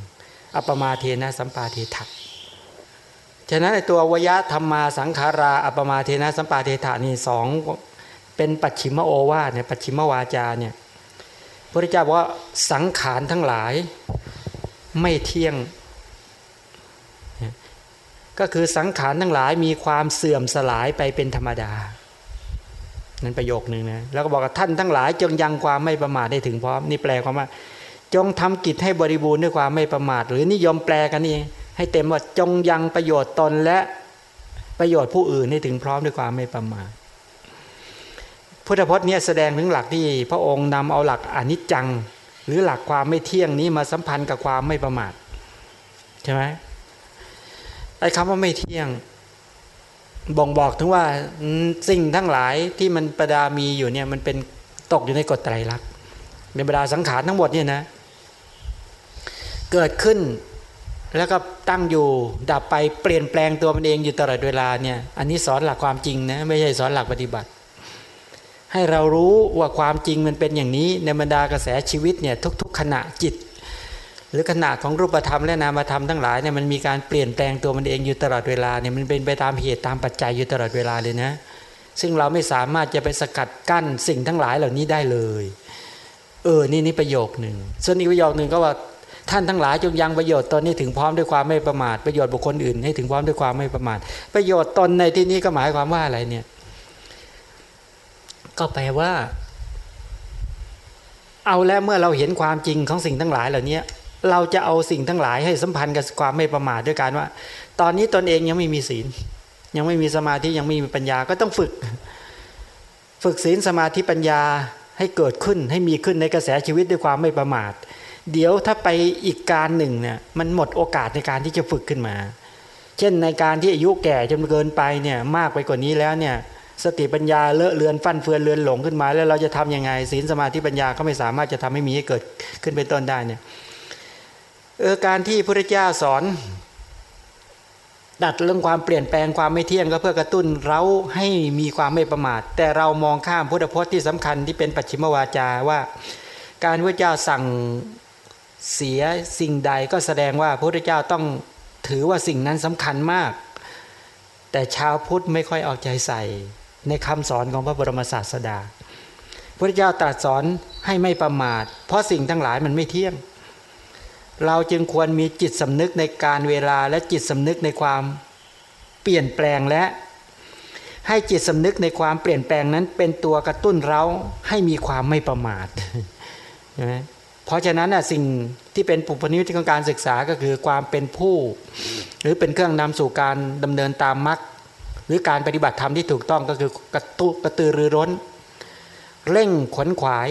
อัปมาเทนะสัมปาเทถะฉะนั้นในตัววยธรรมมาสังขาราอัปมาเทนะสัมปาเทถะนี่สองเป็นปัจฉิมโอวาเนี่ยปัจฉิมวาจาเนี่ย พระเจ้าบอกว่าสังขารทั้งหลายไม่เที่ยง ก็คือสังขารทั้งหลายมีความเสื่อมสลายไปเป็นธรรมดา นั่นประโยคนึงนะแล้วก็บอกว่าท่านทั้งหลาย จงยังความไม่ประมาทได้ถึงพร้อมนี่แปลความว่า จงทำกิจให้บริบูรณ์ด้วยความไม่ประมาท หรือนิยมแปลกันนี่ให้เต็มว่าจงยังประโยชน์ตนและประโยชน์ผู้อื่นให้ถึงพร้อมด้วยความไม่ประมาท พุทธพจน์เนี่ยแสดงถึงหลักที่พระองค์นำเอาหลักอนิจจัง หรือหลักความไม่เที่ยงนี้มาสัมพันธ์กับความไม่ประมาทใช่ไหมไอ้คำว่าไม่เที่ยงบ่งบอกถึงว่าสิ่งทั้งหลายที่มันประดามีอยู่เนี่ยมันเป็นตกอยู่ในกฎไตรลักษณ์ในบรรดาสังขารทั้งหมดเนี่ยนะ เกิดขึ้นแล้วก็ตั้งอยู่ดับไปเปลี่ยนแปลงตัวมันเองอยู่ตลอดเวลาเนี่ย อันนี้สอนหลักความจริงนะไม่ใช่สอนหลักปฏิบัติ ให้เรารู้ว่าความจริงมันเป็นอย่างนี้ในบรรดากระแสชีวิตเนี่ยทุก ๆ ขณะจิต หรือขนาดของรูปธรรมและนามธรรมทั้งหลายเนี่ยมันมีการเปลี่ยนแปลงตัวมันเองอยู่ตลอดเวลาเนี่ยมันเป็นไปตามเหตุตามปัจจัยอยู่ตลอดเวลาเลยนะ ซึ่งเราไม่สามารถจะไปสกัดกั้นสิ่งทั้งหลายเหล่านี้ได้เลยเออนี่นี่ประโยคหนึ่งส่วนอีกประโยคหนึ่งก็ว่าท่านทั้งหลายจงยังประโยชน์ตนนี้ถึงพร้อมด้วยความไม่ประมาทประโยชน์บุคคลอื่นให้ถึงพร้อมด้วยความไม่ประมาทประโยชน์ตนในที่นี้ก็หมายความว่าอะไรเนี่ย ก็แปลว่า เอาแล้วเมื่อเราเห็นความจริงของสิ่งทั้งหลายเหล่านี้เราจะเอาสิ่งทั้งหลายให้สัมพันธ์กับความไม่ประมาทด้วยการว่า ตอนนี้ตนเองยังไม่มีศีล ยังไม่มีสมาธิยังไม่มีปัญญาก็ต้องฝึก ฝึกศีลสมาธิปัญญาให้เกิดขึ้นให้มีขึ้นในกระแสชีวิตด้วยความไม่ประมาท เดี๋ยวถ้าไปอีกการหนึ่งเนี่ยมันหมดโอกาสในการที่จะฝึกขึ้นมา เช่นในการที่อายุแก่จนเกินไปเนี่ยมากไปกว่านี้แล้วเนี่ย สติปัญญาเลอะเลือนฟั่นเฟือนเลือนหลงขึ้นมา แล้วเราจะทํำยังไงศีลสมาธิปัญญาก็ไม่สามารถจะทำให้มีให้เกิดขึ้นเป็นต้นได้เนี่ยเออการที่พระเจ้าสอน ดัดเรื่องความเปลี่ยนแปลงความไม่เที่ยงก็เพื่อกระตุ้นเราให้มีความไม่ประมาท แต่เรามองข้ามพุทธพจน์ที่สำคัญที่เป็นปัจฉิมวาจาว่า การพระเจ้าสั่งเสียสิ่งใดก็แสดงว่าพระพุทธเจ้าต้องถือว่าสิ่งนั้นสำคัญมาก แต่ชาวพุทธไม่ค่อยเอาใจใส่ ในคำสอนของพระบรมศาสดาพระเจ้าตรัสสอนให้ไม่ประมาท เพราะสิ่งทั้งหลายมันไม่เที่ยง เราจึงควรมีจิตสำนึกในการเวลาและจิตสำนึกในความเปลี่ยนแปลงและ ให้จิตสำนึกในความเปลี่ยนแปลงนั้นเป็นตัวกระตุ้นเราให้มีความไม่ประมาทใช่ไหมเพราะฉะนั้นน่ะสิ่งที่เป็นปุพนิวิตของการศึกษาก็คือความเป็นผู้ หรือเป็นเครื่องนำสู่การดำเนินตามมรรค หรือการปฏิบัติธรรมที่ถูกต้องก็คือกระตุกระตือรือร้น เร่งขวนขวาย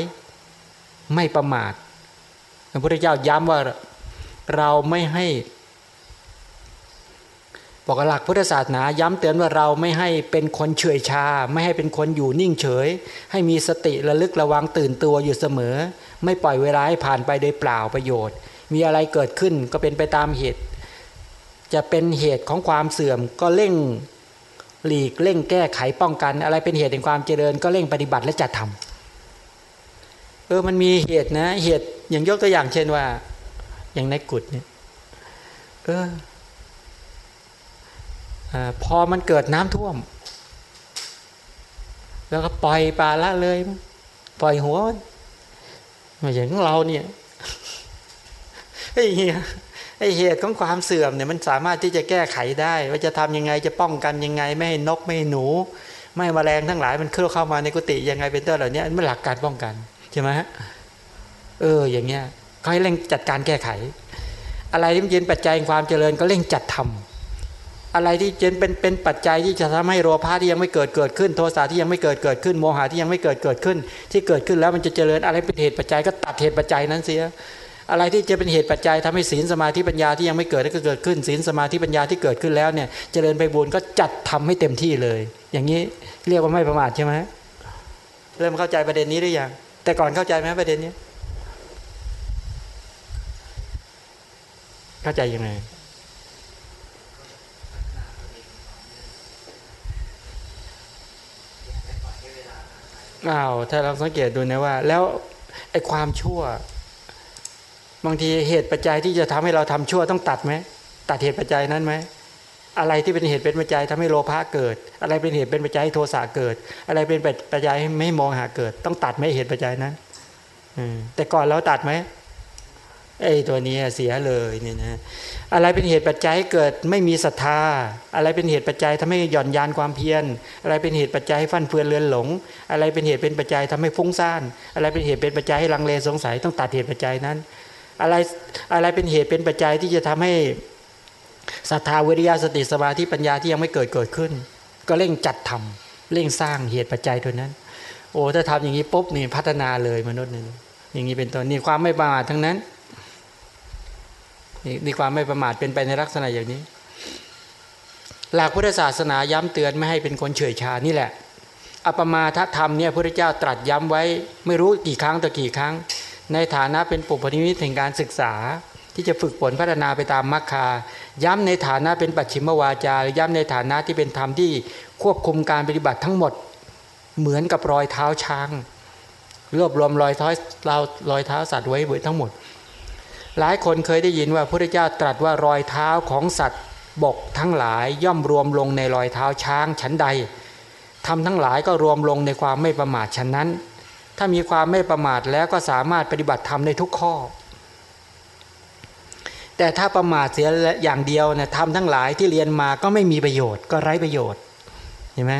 ไม่ประมาทพระพุทธเจ้าย้ำว่าเราไม่ให้บอกหลักพุทธศาสนาย้ำเตือนว่าเราไม่ให้เป็นคนเฉยชา ไม่ให้เป็นคนอยู่นิ่งเฉย ให้มีสติระลึกระวังตื่นตัวอยู่เสมอ ไม่ปล่อยเวลาให้ผ่านไปโดยเปล่าประโยชน์ มีอะไรเกิดขึ้นก็เป็นไปตามเหตุ จะเป็นเหตุของความเสื่อมก็เร่ง หลีกเร่งแก้ไขป้องกัน อะไรเป็นเหตุแห่งความเจริญ ก็เร่งปฏิบัติและจัดทำเออมันมีเหตุนะ เหตุอย่างยกตัวอย่างเช่นว่า อย่างในกุฏเนี่ยเออพอมันเกิดน้ำท่วม แล้วก็ปล่อยปลาละเลย ปล่อยหัวมาอย่างเราเนี่ยไอ้เหี้ย ไอ้เหตุของความเสื่อมเนี่ยมันสามารถที่จะแก้ไขได้ ว่าจะทำยังไงจะป้องกันยังไง ไม่ให้นกไม่ให้หนู ไม่มแมลงทั้งหลายมันเข้าเข้ามาในกุฏิยังไงเป็นต้นเหล่านี้มันหลักการป้องกันใช่ไหมฮะเอออย่างเงี้ยเขาให้เร่งจัดการแก้ไข อะไรที่มันเป็นปัจจัยความเจริญก็เร่งจัดทำอะไรที่เป็นเป็นเป็นปัจจัยที่จะทำให้โลภะที่ยังไม่เกิดเกิดขึ้น โทสะที่ยังไม่เกิดเกิดขึ้นโมหะที่ยังไม่เกิดเกิดขึ้น ที่เกิดขึ้นแล้วมันจะเจริญอะไรเป็นเหตุปัจจัยก็ตัดเหตุปัจจัยนั้นเสีย อะไรที่จะเป็นเหตุปัจจัยทำให้ศีลสมาธิปัญญาที่ยังไม่เกิดก็เกิดขึ้นศีลสมาธิปัญญาที่เกิดขึ้นแล้วเนี่ยเจริญไปบุญก็จัดทำให้เต็มที่เลย อย่างนี้เรียกว่าไม่ประมาทใช่ไหมเริ่มเข้าใจประเด็นนี้หรือยังแต่ก่อนเข้าใจไหมประเด็นนี้ เข้าใจยังไงอ้าวถ้าเราสังเกตดูนะว่า แล้วไอ้ความชั่ว บางทีเหตุปัจจัยที่จะทำให้เราทำชั่วต้องตัดไหมตัดเหตุปัจจัยนั้นไหมอะไรที่เป็นเหตุเป็นปัจจัยทำให้โลภะเกิด อะไรเป็นเหตุเป็นปัจจัยให้โทสะเกิด อะไรเป็นปัจจัยให้ไม่มองหาเกิด ต้องตัดไหมเหตุปัจจัยนั้นแต่ก่อนเราตัดไหมไอ้ตัวนี้เสียเลยเนี่ยนะอะไรเป็นเหตุปัจจัยเกิดไม่มีศรัทธา อะไรเป็นเหตุปัจจัยทำให้หย่อนยานความเพียร อะไรเป็นเหตุปัจจัยให้ฟั่นเฟือนเลือนหลง อะไรเป็นเหตุเป็นปัจจัยทำให้ฟุ้งซ่าน อะไรเป็นเหตุเป็นปัจจัยให้ลังเลสงสัยต้องตัดเหตุปัจจัยนั้น อะไรอะไรเป็นเหตุเป็นปัจจัยที่จะทำให้ศรัทธาวิริยะสติสมาธิปัญญาที่ยังไม่เกิดเกิดขึ้น ก็เร่งจัดทำเร่งสร้างเหตุปัจจัยตัวนั้น โอ้ถ้าทำอย่างนี้ปุ๊บนี่พัฒนาเลยมนุษย์นี่อย่างนี้เป็นต้นนี่ความไม่ประมาททั้งนั้นนี่ความไม่ประมาทเป็นไปในลักษณะอย่างนี้ หลักพุทธศาสนาย้ำเตือนไม่ให้เป็นคนเฉยชานี่แหละอปมาทธรรมเนี่ยพระเจ้าตรัสย้ำไว้ ไม่รู้กี่ครั้งต่อกี่ครั้ง ในฐานะเป็นปุพนิมิตแห่งการศึกษา ที่จะฝึกฝนพัฒนาไปตามมรรคา ย้ำในฐานะเป็นปัจฉิมวาจา ย้ำในฐานะที่เป็นธรรมที่ควบคุมการปฏิบัติทั้งหมด เหมือนกับรอยเท้าช้าง รวบรวมรอยเท้าเรารอยเท้าสัตว์ไว้ทั้งหมด หลายคนเคยได้ยินว่าพระพุทธเจ้าตรัสว่ารอยเท้าของสัตว์บกทั้งหลายย่อมรวมลงในรอยเท้าช้างชั้นใดทำทั้งหลายก็รวมลงในความไม่ประมาทชั้นนั้น ถ้ามีความไม่ประมาทแล้วก็สามารถปฏิบัติธรรมในทุกข้อ แต่ถ้าประมาทเสียอย่างเดียวเนี่ยทำทั้งหลายที่เรียนมาก็ไม่มีประโยชน์ ก็ไร้ประโยชน์เห็นไหม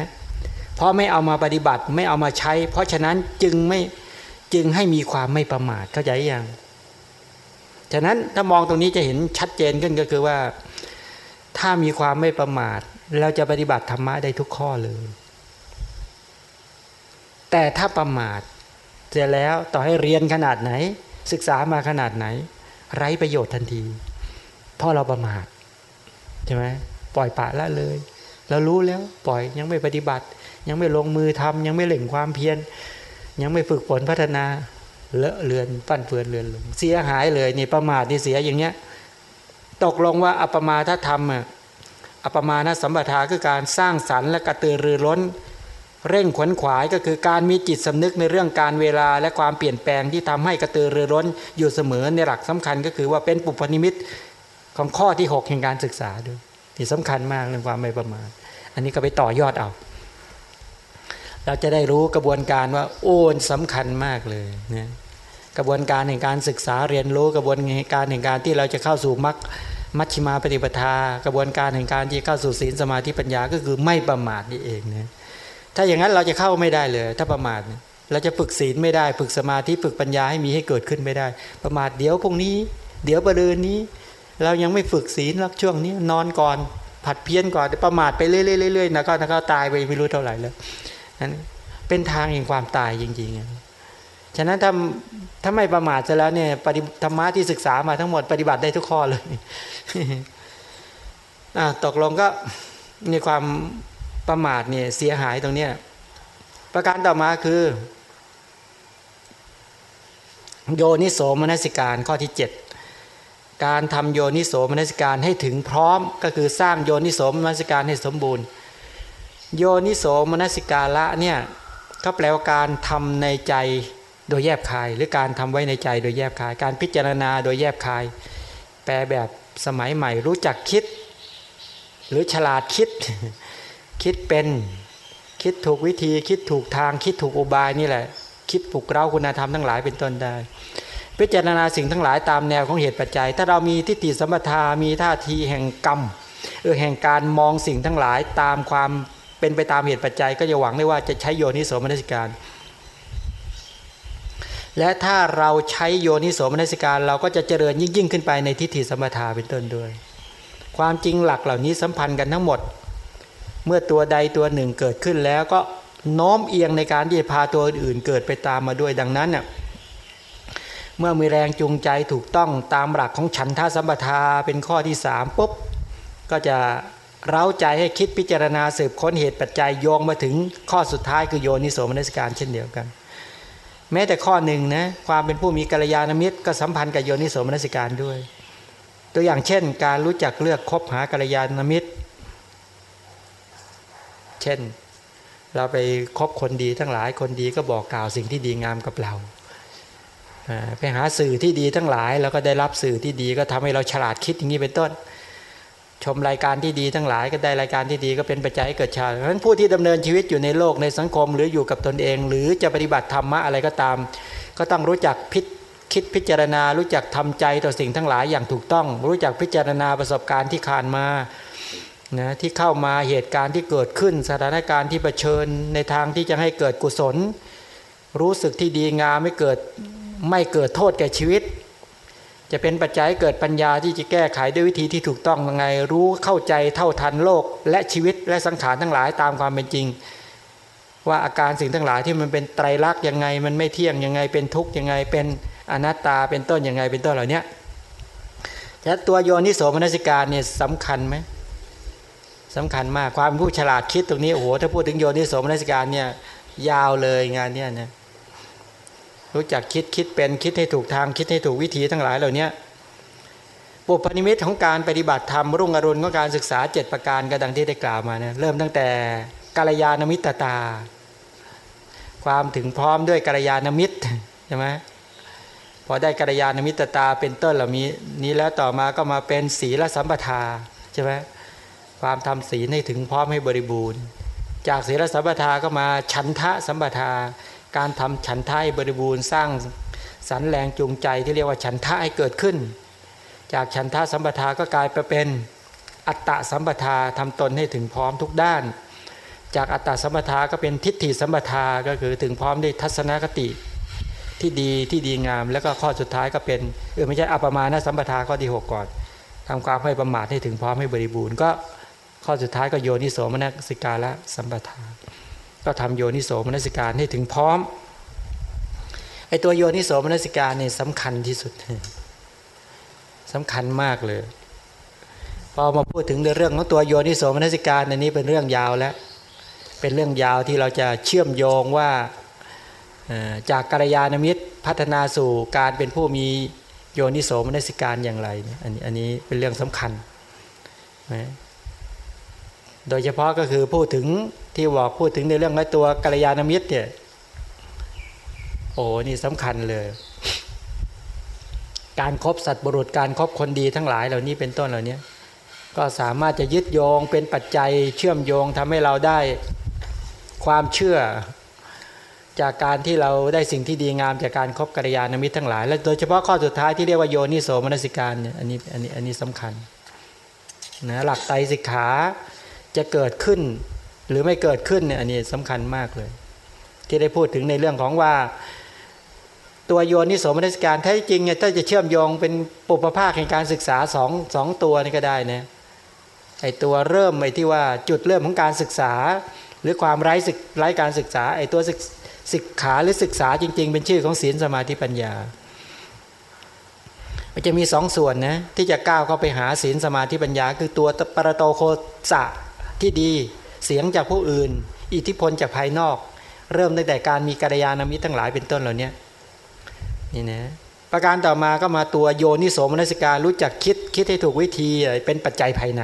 เพราะไม่เอามาปฏิบัติไม่เอามาใช้ เพราะฉะนั้นจึงไม่จึงให้มีความไม่ประมาทเข้าใจยังฉะนั้นถ้ามองตรงนี้จะเห็นชัดเจนขึ้นก็คือว่า ถ้ามีความไม่ประมาทเราจะปฏิบัติธรรมะได้ทุกข้อเลย แต่ถ้าประมาท สร็จแล้วต่อให้เรียนขนาดไหน ศึกษามาขนาดไหน ไร้ประโยชน์ทันที เพราะเราประมาทใช่ไหมปล่อยปะละเลยเรารู้แล้วปล่อยยังไม่ปฏิบัติ ยังไม่ลงมือทำยังไม่เล่งความเพียรยังไม่ฝึกฝนพัฒนาเลอะเลือนปั้นเฟือนเลือนลงเสียหายเลยนี่ประมาทนี่เสียอย่างเงี้ยตกลงว่าอัปมาถ้าทำอะอัปมาณสัมปทาคือการสร้างสรรค์และกระตือรือร้น เร่งขวนขวายก็คือการมีจิตสำนึกในเรื่องการเวลาและความเปลี่ยนแปลงที่ทำให้กระตือรือร้นอยู่เสมอในหลักสำคัญก็คือว่าเป็นปุพนิมิตของข้อที่ 6 แห่งการศึกษาด้วยที่สำคัญมากเรื่องความไม่ประมาทอันนี้ก็ไปต่อยอดเอาเราจะได้รู้กระบวนการว่าโอ้สำคัญมากเลยนะกระบวนการแห่งการศึกษาเรียนรู้กระบวนการแห่งการที่เราจะเข้าสู่มรรคมัชฌิมาปฏิปทา กระบวนการแห่งการที่เข้าสู่ศีลสมาธิปัญญาก็คือไม่ประมาทนี่เองนะ ถ้าอย่างนั้นเราจะเข้าไม่ได้เลย ถ้าประมาทเราจะฝึกศีลไม่ได้ฝึกสมาธิฝึกปัญญาให้มีให้เกิดขึ้นไม่ได้ ประมาทเดี๋ยวพวกนี้ เดี๋ยวประเดินนี้ เรายังไม่ฝึกศีลรักช่วงนี้นอนก่อนผัดเพี้ยนก่อนประมาทไปเรื่อยๆๆนะก็นะก็ตายไปไม่รู้เท่าไหร่แล้วนั้นเป็นทางแห่งความตายจริงๆฉะนั้นถ้าถ้าไม่ประมาทจะแล้วเนี่ยปฏิธรรมะที่ศึกษามาทั้งหมดปฏิบัติได้ทุกข้อเลยตกลงก็ในความ ประมาทเนี่ยเสียหายตรงเนี้ยประการต่อมาคือ โยนิโสมนสิการข้อที่ 7 การทำโยนิโสมนสิการให้ถึงพร้อมก็คือสร้างโยนิโสมนสิการให้สมบูรณ์ โยนิโสมนสิการละเนี่ยก็แปลว่าการทำในใจโดยแยบคาย หรือการทำไว้ในใจโดยแยบคาย การพิจารณาโดยแยบคาย แปลแบบสมัยใหม่รู้จักคิด หรือฉลาดคิด คิดเป็นคิดถูกวิธีคิดถูกทาง คิดถูกอุบายนี่แหละ คิดปลุกเร้าคุณธรรมทั้งหลายเป็นต้นได้ พิจารณาสิ่งทั้งหลายตามแนวของเหตุปัจจัย ถ้าเรามีทิฏฐิสมถามีท่าทีแห่งกรรมเออแห่งการมองสิ่งทั้งหลายตามความเป็นไปตามเหตุปัจจัย ก็จะหวังได้ว่าจะใช้โยนิโสมนสิการ และถ้าเราใช้โยนิโสมนสิการ เราก็จะเจริญยิ่งยิ่งขึ้นไปในทิฏฐิสมถาเป็นต้นด้วย ความจริงหลักเหล่านี้สัมพันธ์กันทั้งหมด เมื่อตัวใดตัวหนึ่งเกิดขึ้นแล้วก็โน้มเอียงในการที่จะพาตัวอื่นเกิดไปตามมาด้วยดังนั้นเนี่ยเมื่อมีแรงจูงใจถูกต้องตามหลักของฉันท่าสัมปทาเป็นข้อที่สามปุ๊บก็จะเร้าใจให้คิดพิจารณาสืบค้นเหตุปัจจัยโยงมาถึงข้อสุดท้ายคือโยนิโสมนสการเช่นเดียวกัน แม้แต่ข้อหนึ่งนะความเป็นผู้มีกัลยาณมิตรก็สัมพันธ์กับโยนิโสมนสการด้วย ตัวอย่างเช่น การรู้จักเลือกคบหากัลยาณมิตร เช่น เราไปคบคนดีทั้งหลายคนดีก็บอกกล่าวสิ่งที่ดีงามกับเราไปหาสื่อที่ดีทั้งหลาย แล้วก็ได้รับสื่อที่ดีก็ทำให้เราฉลาดคิดอย่างนี้เป็นต้น ชมรายการที่ดีทั้งหลาย ก็ได้รายการที่ดีก็เป็นปัจจัยเกิดชาติเพราะฉะนั้นผู้ที่ดำเนินชีวิตอยู่ในโลกในสังคม หรืออยู่กับตนเอง หรือจะปฏิบัติธรรมะอะไรก็ตาม ก็ต้องรู้จักพิคิดพิจารณา รู้จักทำใจต่อสิ่งทั้งหลายอย่างถูกต้อง รู้จักพิจารณาประสบการณ์ที่ผ่านมา นะที่เข้ามาเหตุการณ์ที่เกิดขึ้น สถานการณ์ที่เผชิญในทางที่จะให้เกิดกุศล รู้สึกที่ดีงามไม่เกิดไม่เกิดโทษแก่ชีวิต จะเป็นปัจจัยเกิดปัญญาที่จะแก้ไขด้วยวิธีที่ถูกต้องยังไง รู้เข้าใจเท่าทันโลก และชีวิตและสังขารทั้งหลายตามความเป็นจริง ว่าอาการสิ่งทั้งหลายที่มันเป็นไตรลักษณ์ยังไง มันไม่เที่ยงยังไงเป็นทุกข์ยังไง เป็นอนัตตาเป็นต้นยังไงเป็นต้นเหล่านี้แต่ตัวโยนิโสมนสิการเนี่ยสำคัญไหม สำคัญมากความผู้ฉลาดคิดตรงนี้โอ้โหถ้าพูดถึงโยนิโสมนัสการเนี่ยยาวเลยงานเนี่ยนะรู้จักคิดคิดเป็นคิดให้ถูกทางคิดให้ถูกวิธีทั้งหลายเหล่านี้ปุพนิมิตของการปฏิบัติธรรมรุ่งอรุณของการศึกษาเจ็ดประการก็ดังที่ได้กล่าวมานี่ยเริ่มตั้งแต่กาลยานมิตรตา ความถึงพร้อมด้วยกาลยานมิตรใช่ไหมพอได้กาลยานมิตรตาเป็นต้นเหล่านี้นี้แล้วต่อมาก็มาเป็นศีลสัมปทาใช่ไหม ความทำศีลให้ถึงพร้อมให้บริบูรณ์ จากศีลสัมปทาก็มาฉันทะสัมปทา การทำฉันทะให้บริบูรณ์สร้างสรรแรงจูงใจที่เรียกว่าฉันทะให้เกิดขึ้น จากฉันทะสัมปทาก็กลายไปเป็นอัตตะสัมปทาทำตนให้ถึงพร้อมทุกด้าน จากอัตตะสัมปทาก็เป็นทิฏฐิสัมปทาก็คือถึงพร้อมด้วยทัศนคติที่ดีที่ดีงาม แล้วก็ข้อสุดท้ายก็เป็นเออไม่ใช่อัปมาณสัมปทาข้อที่ 6 ก่อนทำความให้ประมาทให้ถึงพร้อมให้บริบูรณ์ก็ ข้อสุดท้ายก็โยนิโสมนสิกาละสัมปทา ก็ทำโยนิโสมนสิการให้ถึงพร้อมไอตัวโยนิโสมนสิการเนี่ยสำคัญที่สุดสำคัญมากเลย พอมาพูดถึงเรื่องของตัวโยนิโสมนสิการอันนี้เป็นเรื่องยาวแล้ว เป็นเรื่องยาวที่เราจะเชื่อมโยงว่าจากกัลยาณมิตรพัฒนาสู่การเป็นผู้มีโยนิโสมนสิการอย่างไร อันนี้อันนี้เป็นเรื่องสำคัญนะ โดยเฉพาะก็คือพูดถึงที่บอกพูดถึงในเรื่องของตัวกัลยาณมิตรเนี่ยโอ้นี่สำคัญเลย การครบสัตว์บุรุษการครบคนดีทั้งหลายเหล่านี้เป็นต้นเหล่านี้ก็สามารถจะยึดโยงเป็นปัจจัยเชื่อมโยงทำให้เราได้ความเชื่อ จากการที่เราได้สิ่งที่ดีงามจากการครบกัลยาณมิตรทั้งหลาย และโดยเฉพาะข้อสุดท้ายที่เรียกว่าโยนิโสมนสิการเนี่ยอันนี้อันนี้อันนี้สำคัญนะหลักไตรสิกขา จะเกิดขึ้น หรือไม่เกิดขึ้นเนี่ยอันนี้สำคัญมากเลย ที่ได้พูดถึงในเรื่องของว่า ตัวโยนิโสมนสิการแท้จริงเนี่ยถ้าจะเชื่อมโยงเป็นปุปภาคแห่งการศึกษาสองสองตัวนี่ก็ได้นะไอตัวเริ่มไอที่ว่าจุดเริ่มของการศึกษา หรือความไร้ศึกไร้การศึกษาไอตัวศึกขาหรือศึกษาจริง ๆ เป็นชื่อของศีลสมาธิปัญญา มันจะมีสองส่วนนะที่จะก้าวเข้าไปหาศีลสมาธิปัญญา คือตัวปรโตโคสะ ที่ดีเสียงจากผู้อื่น อิทธิพลจากภายนอก เริ่มตั้งแต่การมีกัลยาณมิตรทั้งหลายเป็นต้นเหล่านี้นี่นะประการต่อมาก็มาตัวโยนิโสมนสิการรู้จักคิดคิดให้ถูกวิธีเป็นปัจจัยภายใน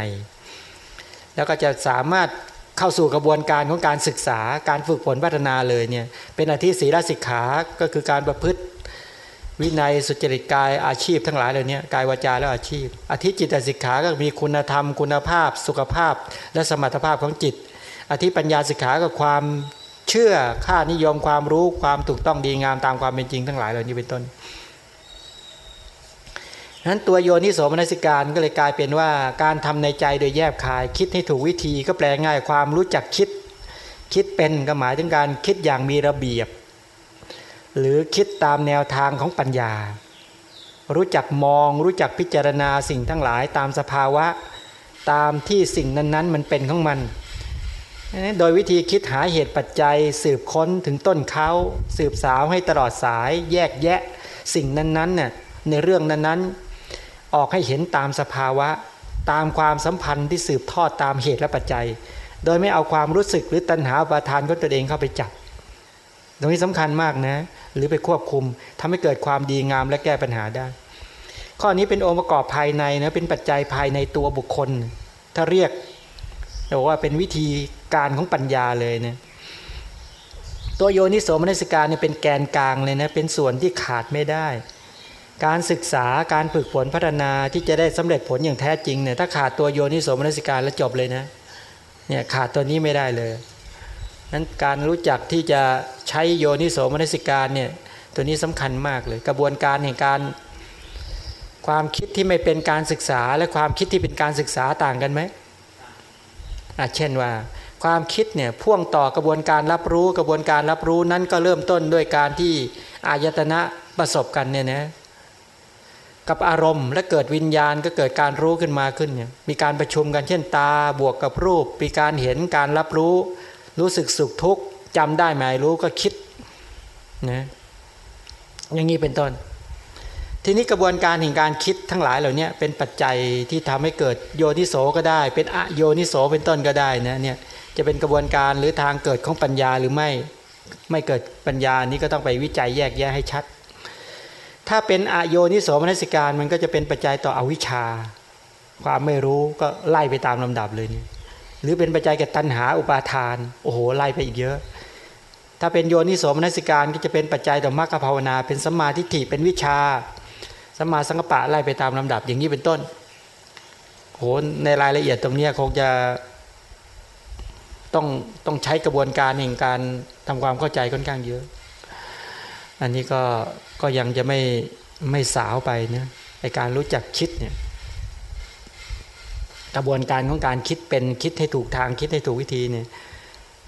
แล้วก็จะสามารถเข้าสู่กระบวนการของการศึกษาการฝึกฝนพัฒนาเลยเนี่ยเป็นอาทิศีลสิกขา ก็คือการประพฤติ วินัยสุจริตกายอาชีพทั้งหลายเหล่านี้กายวาจาและอาชีพอธิจิตสิกขาก็มีคุณธรรม คุณภาพ สุขภาพ และสมรรถภาพของจิต อธิปัญญาสิกขาก็ความเชื่อค่านิยมความรู้ความถูกต้องดีงามตามความเป็นจริงทั้งหลายเหล่านี้เป็นต้นนั้นตัวโยนิโสมนสิการก็เลยกลายเป็นว่าการทำในใจโดยแยบคาย คิดให้ถูกวิธีก็แปลง่ายความรู้จักคิด คิดเป็นก็หมายถึงการคิดอย่างมีระเบียบ หรือคิดตามแนวทางของปัญญา รู้จักมองรู้จักพิจารณาสิ่งทั้งหลายตามสภาวะ ตามที่สิ่งนั้นๆ มันเป็นของมัน โดยวิธีคิดหาเหตุปัจจัย สืบค้นถึงต้นเขาสืบสาวให้ตลอดสาย แยกแยะสิ่งนั้นๆน่ยในเรื่องนั้นๆ ออกให้เห็นตามสภาวะ ตามความสัมพันธ์ที่สืบทอดตามเหตุและปัจจัย โดยไม่เอาความรู้สึกหรือตัณหาประทานของตัวเองเข้าไปจับ ตรงนี้สำคัญมากนะ หรือไปควบคุมทำให้เกิดความดีงามและแก้ปัญหาได้ ข้อนี้เป็นองค์ประกอบภายในนะเป็นปัจจัยภายในตัวบุคคล ถ้าเรียกบอกว่าเป็นวิธีการของปัญญาเลยเนะตัวโยนิโสมนสิการเนี่ยเป็นแกนกลางเลยนะเป็นส่วนที่ขาดไม่ได้ การศึกษาการฝึกฝนพัฒนาที่จะได้สำเร็จผลอย่างแท้จริงเนี่ยถ้าขาดตัวโยนิโสมนสิการแล้วจบเลยนะเนี่ยขาดตัวนี้ไม่ได้เลย นั้นการรู้จักที่จะใช้โยนิโสมนสิการเนี่ยตัวนี้สำคัญมากเลย กระบวนการแห่งการ ความคิดที่ไม่เป็นการศึกษาและความคิดที่เป็นการศึกษาต่างกันไหมอะเช่นว่า ความคิดเนี่ยพ่วงต่อกระบวนการรับรู้กระบวนการรับรู้นั้นก็เริ่มต้นด้วยการที่อายตนะประสบกันเนี่ยนะกับอารมณ์และเกิดวิญญาณก็เกิดการรู้ขึ้นมาขึ้นเนี่ยมีการประชุมกันเช่นตาบวกกับรูป มีการเห็นการรับรู้ รู้สึกสุขทุกข์จำได้ไหมรู้ก็คิดนะอย่างนี้เป็นต้น ทีนี้กระบวนการแห่งการคิดทั้งหลายเหล่านี้เป็นปัจจัยที่ทำให้เกิดโยนิโสก็ได้ เป็นอโยนิโสเป็นต้นก็ได้นะเนี่ยจะเป็นกระบวนการหรือทางเกิดของปัญญาหรือไม่ไม่เกิดปัญญานี้ก็ต้องไปวิจัยแยกแยะให้ชัด ถ้าเป็นอโยนิโสมนสิการมันก็จะเป็นปัจจัยต่ออวิชชา ความไม่รู้ก็ไล่ไปตามลำดับเลยนี่ หรือเป็นปัจจัยแก่ตัณหาอุปาทาน โอ้โหไล่ไปอีกเยอะ ถ้าเป็นโยนิโสมนสิการก็จะเป็นปัจจัยต่อมรรคภาวนา เป็นสัมมาทิฏฐิเป็นวิชาสัมมาสังกปะไล่ไปตามลำดับอย่างนี้เป็นต้นโหในรายละเอียดตรงนี้คงจะต้องต้องใช้กระบวนการแห่งการทำความเข้าใจค่อนข้างเยอะ อันนี้ก็ก็ยังจะไม่ไม่สาวไปเนะในการรู้จักคิดเนี่ย กระบวนการของการคิดเป็นคิดให้ถูกทางคิดให้ถูกวิธีเนี่ย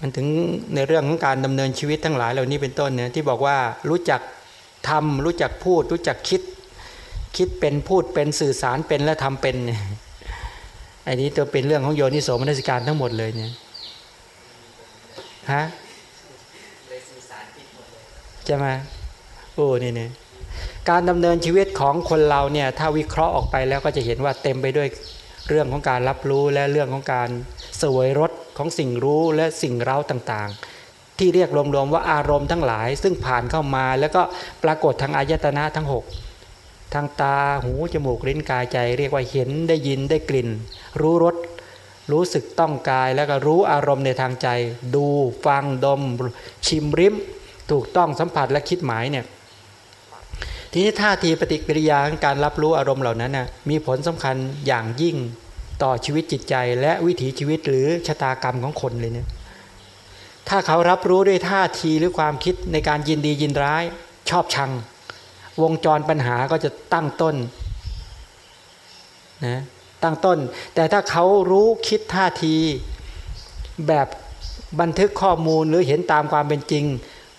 มันถึงในเรื่องของการดำเนินชีวิตทั้งหลายเหล่านี้เป็นต้นเนี่ยที่บอกว่ารู้จักทำรู้จักพูด รู้จักคิด คิดเป็นพูดเป็นสื่อสารเป็นและทำเป็นอันนี้ตัวเป็นเรื่องของโยนิโสมนสิการทั้งหมดเลยเนี่ยฮะใช่ไหมโอ้นี่เนี่ยการดำเนินชีวิตของคนเราเนี่ยถ้าวิเคราะห์ออกไปแล้วก็จะเห็นว่าเต็มไปด้วย เรื่องของการรับรู้และเรื่องของการสวยรสของสิ่งรู้และสิ่งเร้าต่างๆ ที่เรียกรวมๆว่าอารมณ์ทั้งหลาย ซึ่งผ่านเข้ามาแล้วก็ปรากฏทางอายตนะทั้ง 6 ทางตาหูจมูกลิ้นกายใจ เรียกว่าเห็นได้ยินได้กลิ่น รู้รสรู้สึกต้องกายแล้วก็รู้อารมณ์ในทางใจ ดูฟังดม ชิมริม ถูกต้องสัมผัสและคิดหมายเนี่ย ทีนี้ท่าทีปฏิกิริยาการรับรู้อารมณ์เหล่านั้นนะมีผลสำคัญอย่างยิ่งต่อชีวิตจิตใจ และวิถีชีวิตหรือชะตากรรมของคนเลยเนี่ยถ้าเขารับรู้ด้วยท่าทีหรือความคิดในการยินดียินร้าย ชอบชัง วงจรปัญหาก็จะตั้งต้นนะตั้งต้น แต่ถ้าเขารู้คิดท่าทีแบบบันทึกข้อมูลหรือเห็นตามความเป็นจริง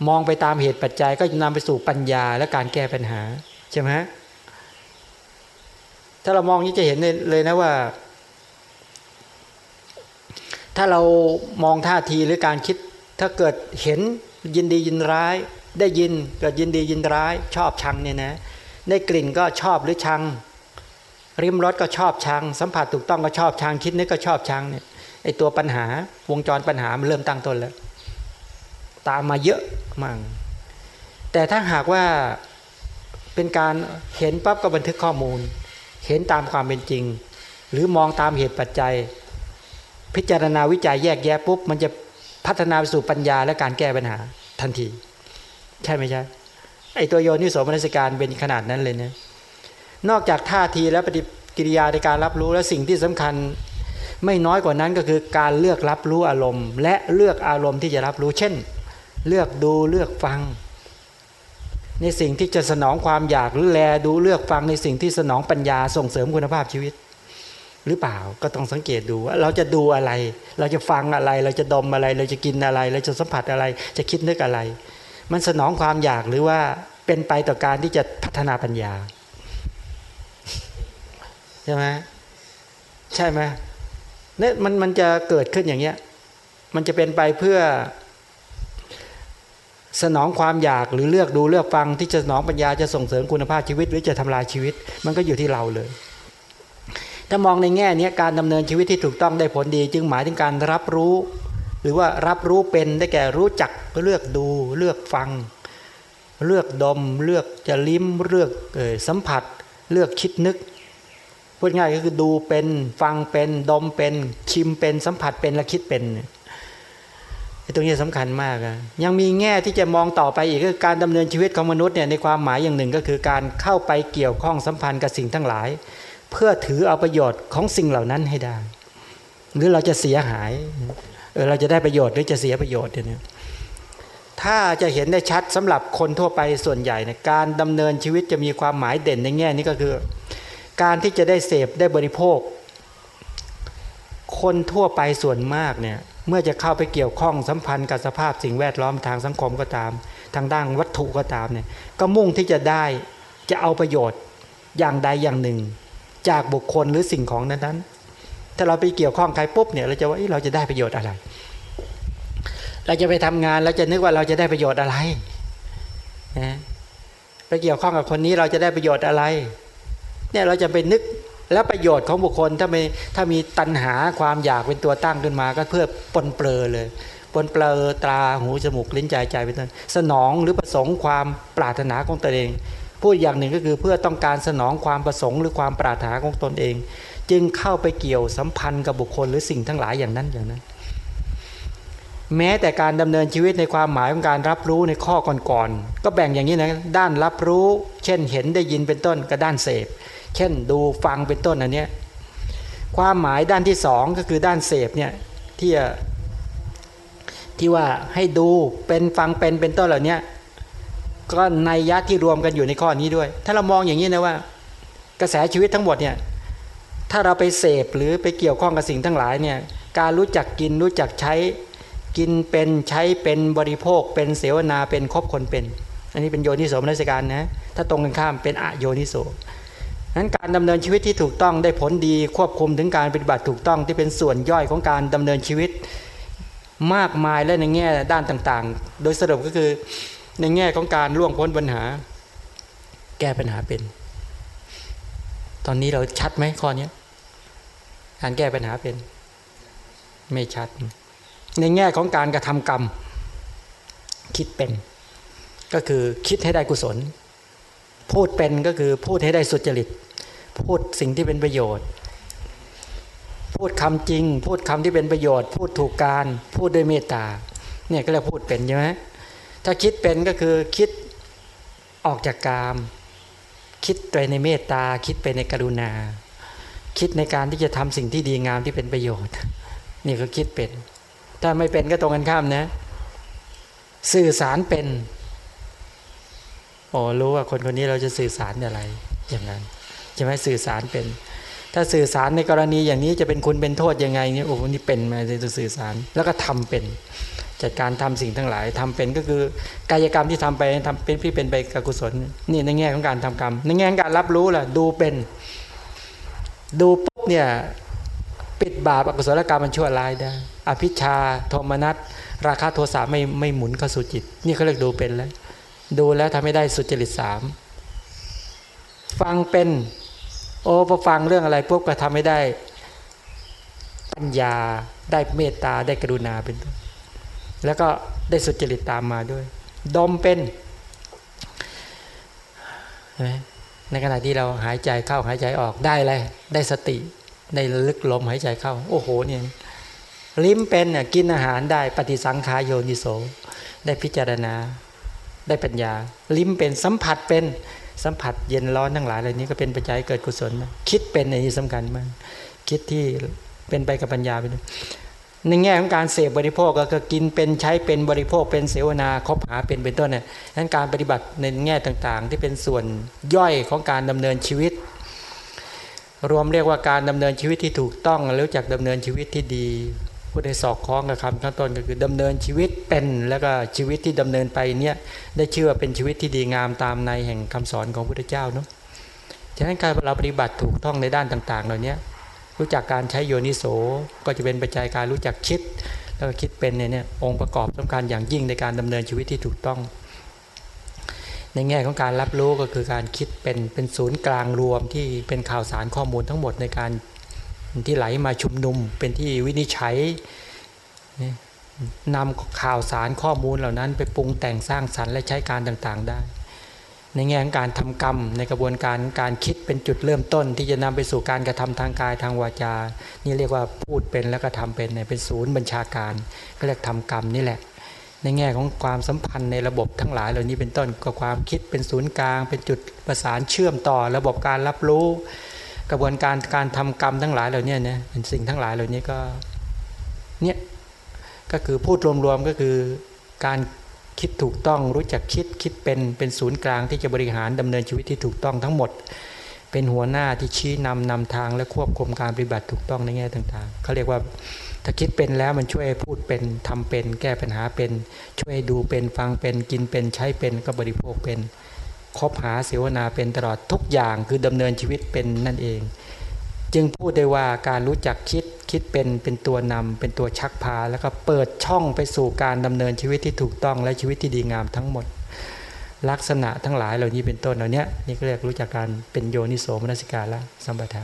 มองไปตามเหตุปัจจัยก็จะนำไปสู่ปัญญาและการแก้ปัญหาใช่ไหมถ้าเรามองนี้จะเห็นเลยนะว่า ถ้าเรามองท่าทีหรือการคิด ถ้าเกิดเห็นยินดียินร้าย ได้ยินเกิดยินดียินร้าย ชอบชังเนี่ยนะได้กลิ่นก็ชอบหรือชัง ริมรสก็ชอบชัง สัมผัสถูกต้องก็ชอบชังคิดนึกก็ชอบชังเนี่ยไอตัวปัญหาวงจรปัญหามันเริ่มตั้งต้นแล้ว ตามมาเยอะมากแต่ถ้าหากว่าเป็นการเห็นปั๊บก็บันทึกข้อมูล เห็นตามความเป็นจริง หรือมองตามเหตุปัจจัย พิจารณาวิจัยแยกแยะปุ๊บมันจะพัฒนาไปสู่ปัญญาและการแก้ปัญหาทันที ใช่ไหมใช่ไอตัวโยนิโสมนสิการเป็นขนาดนั้นเลยเนะนอกจากท่าทีและปฏิกิริยาในการรับรู้และสิ่งที่สำคัญไม่น้อยกว่านั้นก็คือการเลือกรับรู้อารมณ์ และเลือกอารมณ์ที่จะรับรู้เช่น เลือกดูเลือกฟัง ในสิ่งที่จะสนองความอยากหรือแลดูเลือกฟังในสิ่งที่สนองปัญญาส่งเสริมคุณภาพชีวิต หรือเปล่าก็ต้องสังเกตดูว่าเราจะดูอะไร เราจะฟังอะไร เราจะดมอะไร เราจะกินอะไร เราจะสัมผัสอะไร จะคิดนึกอะไร มันสนองความอยากหรือว่าเป็นไปต่อการที่จะพัฒนาปัญญาใช่ไหมใช่ไหมเนี่ยมันมันจะเกิดขึ้นอย่างเงี้ยมันจะเป็นไปเพื่อ สนองความอยากหรือเลือกดูเลือกฟังที่จะสนองปัญญาจะส่งเสริมคุณภาพชีวิต หรือจะทำลายชีวิต มันก็อยู่ที่เราเลย ถ้ามองในแง่นี้การดำเนินชีวิตที่ถูกต้องได้ผลดี จึงหมายถึงการรับรู้ หรือว่ารับรู้เป็นได้แก่รู้จักเลือกดูเลือกฟัง เลือกดม เลือกจะลิ้มเลือกสัมผัส เลือกคิดนึกพูดง่ายก็คือดูเป็นฟังเป็นดมเป็นชิมเป็นสัมผัสเป็นและคิดเป็น ตรงนี้สำคัญมากอะยังมีแง่ที่จะมองต่อไปอีกก็คือการดำเนินชีวิตของมนุษย์เนี่ยในความหมายอย่างหนึ่งก็คือการเข้าไปเกี่ยวข้องสัมพันธ์กับสิ่งทั้งหลาย เพื่อถือเอาประโยชน์ของสิ่งเหล่านั้นให้ได้ หรือเราจะเสียหายเออเราจะได้ประโยชน์หรือจะเสียประโยชน์เนี่ยถ้าจะเห็นได้ชัดสำหรับคนทั่วไปส่วนใหญ่เนี่ยการดำเนินชีวิตจะมีความหมายเด่นในแง่นี้ก็คือ การที่จะได้เสพได้บริโภค คนทั่วไปส่วนมากเนี่ย เมื่อจะเข้าไปเกี่ยวข้องสัมพันธ์กับสภาพสิ่งแวดล้อมทางสังคมก็ตาม ทางด้านวัตถุก็ตามเนี่ยก็มุ่งที่จะได้จะเอาประโยชน์อย่างใดอย่างหนึ่ง จากบุคคลหรือสิ่งของนั้นๆ ถ้าเราไปเกี่ยวข้องใครปุ๊บเนี่ยเราจะว่าเราจะได้ประโยชน์อะไร เราจะไปทำงานเราจะนึกว่าเราจะได้ประโยชน์อะไรนะไปเกี่ยวข้องกับคนนี้เราจะได้ประโยชน์อะไร เนี่ยเราจะไปนึก และประโยชน์ของบุคคลถ้ามีถ้ามีตัณหาความอยากเป็นตัวตั้งขึ้นมาก็เพื่อปนเปลือเลยปนเปลือตาหูจมูกลิ้นใจใจเป็นต้นสนองหรือประสงค์ความปรารถนาของตนเอง พูดอย่างหนึ่งก็คือเพื่อต้องการสนองความประสงค์หรือความปรารถนาของตนเอง จึงเข้าไปเกี่ยวสัมพันธ์กับบุคคลหรือสิ่งทั้งหลายอย่างนั้นอย่างนั้น แม้แต่การดำเนินชีวิตในความหมายของการรับรู้ในข้อก่อนๆก็แบ่งอย่างนี้นะด้านรับรู้ เช่นเห็นได้ยินเป็นต้นกับด้านเสพ เช่นดูฟังเป็นต้นอันนี้ความหมายด้านที่สองก็คือด้านเสพเนี่ยที่ที่ว่าให้ดูเป็นฟังเป็นเป็นต้นเหล่านี้ก็ในยะที่รวมกันอยู่ในข้อนี้ด้วย ถ้าเรามองอย่างนี้นะว่า กระแสชีวิตทั้งหมดเนี่ยถ้าเราไปเสพหรือไปเกี่ยวข้องกับสิ่งทั้งหลายเนี่ยการรู้จักกินรู้จักใช้กินเป็นใช้เป็นบริโภค เป็นเสวนาเป็นครบคนเป็น อันนี้เป็นโยนิโสมนัสการนะถ้าตรงกันข้ามเป็นอโยนิโส นั้นการดำเนินชีวิตที่ถูกต้องได้ผลดีควบคุมถึงการปฏิบัติถูกต้องที่เป็นส่วนย่อยของการดำเนินชีวิตมากมายและในแง่ด้านต่างๆ โดยสรุปก็คือในแง่ของการล่วงพ้นปัญหา แก้ปัญหาเป็น ตอนนี้เราชัดไหมข้อนี้การแก้ปัญหาเป็น ไม่ชัด ในแง่ของการกระทำกรรม คิดเป็น ก็คือคิดให้ได้กุศล พูดเป็นก็คือพูดให้ได้สุจริต พูดสิ่งที่เป็นประโยชน์ พูดคำจริง พูดคำที่เป็นประโยชน์ พูดถูกการ พูดด้วยเมตตาเนี่ยก็เรียกพูดเป็นใช่ไหมถ้าคิดเป็นก็คือคิดออกจากกาม คิดไปในเมตตา คิดไปในกรุณา คิดในการที่จะทำสิ่งที่ดีงามที่เป็นประโยชน์ นี่ก็คิดเป็น ถ้าไม่เป็นก็ตรงกันข้ามนะ สื่อสารเป็นโอ้รู้ว่าคนคนนี้เราจะสื่อสารอะไรอย่างนั้น ใช่ไหมสื่อสารเป็น ถ้าสื่อสารในกรณีอย่างนี้จะเป็นคุณเป็นโทษยังไงเนี่ยโอ้นี่เป็นมาจะสื่อสารแล้วก็ทำเป็น จัดการทำสิ่งทั้งหลายทำเป็นก็คือกายกรรมที่ทำไปทำเป็นพี่เป็นไปกับกุศลนี่ในแง่ของการทำกรรม ในแง่ของการรับรู้ล่ะดูเป็น ดูปุ๊บเนี่ยปิดบาปอกุศลกรรมมันชั่วร้ายได้ อภิชาโทมนัสราคะโทสะไม่ไม่หมุนเข้าสู่จิต นี่เขาเรียกดูเป็นแล้ว ดูแล้วทำให้ได้สุจริตสามฟังเป็น โอ้พอฟังเรื่องอะไรปุ๊บก็ทำให้ได้ปัญญาได้เมตตาได้กรุณาเป็นต้นแล้วก็ได้สุจริตตามมาด้วย ดมเป็นในขณะที่เราหายใจเข้าหายใจออกได้อะไรได้สติได้ลึกลมหายใจเข้า โอ้โหเนี่ยลิ้มเป็นเนี่ยกินอาหารได้ปฏิสังขายโยนิโสได้พิจารณา ได้ปัญญา ลิ้มเป็นสัมผัสเป็น สัมผัสเย็นร้อนทั้งหลายเหล่านี้ก็เป็นปัจจัยเกิดกุศลคิดเป็นในนี้สำคัญมากคิดที่เป็นไปกับปัญญาไปด้วยในแง่ของการเสพบริโภคก็กินเป็นใช้เป็นบริโภคเป็นเสวนาคบหาเป็นเป็นต้นเนี่ยนั้นการปฏิบัติในแง่ต่างๆ ที่เป็นส่วนย่อยของการดำเนินชีวิต รวมเรียกว่าการดำเนินชีวิตที่ถูกต้องรู้จักดำเนินชีวิตที่ดี ผู้ใดสอกคล้องกับคำข้างต้นก็คือดำเนินชีวิตเป็นแล้วก็ชีวิตที่ดำเนินไปเนี่ยได้ชื่อว่าเป็นชีวิตที่ดีงามตามในแห่งคำสอนของพระพุทธเจ้าเนาะฉะนั้นการเราปฏิบัติถูกต้องในด้านต่าง ๆ เหล่านี้รู้จักการใช้โยนิโสก็จะเป็นปัจจัยการรู้จักคิด แล้วก็คิดเป็นเนี่ยองค์ประกอบสำคัญอย่างยิ่งในการดำเนินชีวิตที่ถูกต้อง ในแง่ของการรับรู้ก็คือการคิดเป็นเป็นศูนย์กลางรวมที่เป็นข่าวสารข้อมูลทั้งหมดในการ ที่ไหลมาชุมนุม เป็นที่วินิจฉัยนำข่าวสารข้อมูลเหล่านั้น ไปปรุงแต่งสร้างสรรค์และใช้การต่างๆ ได้ ในแง่ของการทำกรรม ในกระบวนการการคิดเป็นจุดเริ่มต้น ที่จะนำไปสู่การกระทำทางกายทางวาจา นี่เรียกว่าพูดเป็นแล้วก็ทำเป็นเป็นศูนย์บัญชาการก็เรียกทำกรรมนี่แหละในแง่ของความสัมพันธ์ในระบบทั้งหลายเหล่านี้เป็นต้นก็ความคิดเป็นศูนย์กลาง เป็นจุดประสานเชื่อมต่อ ระบบการรับรู้ กระบวนการการทำกรรมทั้งหลายเหล่านี้เนี่ยเป็นสิ่งทั้งหลายเหล่านี้ก็เนี่ยก็คือพูดรวมๆก็คือการคิดถูกต้องรู้จักคิดคิดเป็นเป็นศูนย์กลางที่จะบริหารดำเนินชีวิตที่ถูกต้องทั้งหมด เป็นหัวหน้าที่ชี้นำนำทางและควบคุมการปฏิบัติถูกต้องในแง่ต่างๆเขาเรียกว่าถ้าคิดเป็นแล้วมันช่วยพูดเป็นทำเป็น แก้ปัญหาเป็น ช่วยดูเป็นฟังเป็นกินเป็นใช้เป็นก็บริโภคเป็น คบหาเสวนาเป็นตลอดทุกอย่างคือดำเนินชีวิตเป็นนั่นเอง จึงพูดได้ว่าการรู้จักคิดคิดเป็นเป็นตัวนำเป็นตัวชักพา แล้วก็เปิดช่องไปสู่การดำเนินชีวิตที่ถูกต้องและชีวิตที่ดีงามทั้งหมด ลักษณะทั้งหลายเหล่านี้เป็นต้นเหล่านี้นี่ก็เรียกรู้จักการเป็นโยนิโสมนสิการละสัมปทา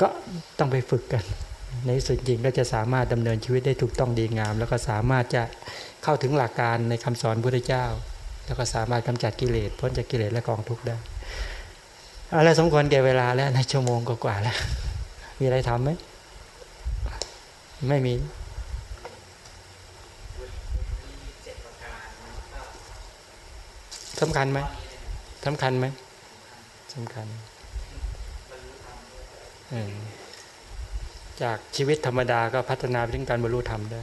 ก็ต้องไปฝึกกัน ในสุดจริงก็จะสามารถดำเนินชีวิตได้ถูกต้องดีงาม แล้วก็สามารถจะเข้าถึงหลักการในคำสอนพระพุทธเจ้า แล้วก็สามารถกำจัดกิเลสพ้นจากกิเลสและกองทุกข์ได้อะไรสมควรแก่เวลาแล้วในชั่วโมงกว่าแล้ว มีอะไรทำไหม ไม่มีสำคัญไหมสำคัญไหมสำคัญจากชีวิตธรรมดาก็พัฒนาไปถึงการบรรลุธรรมได้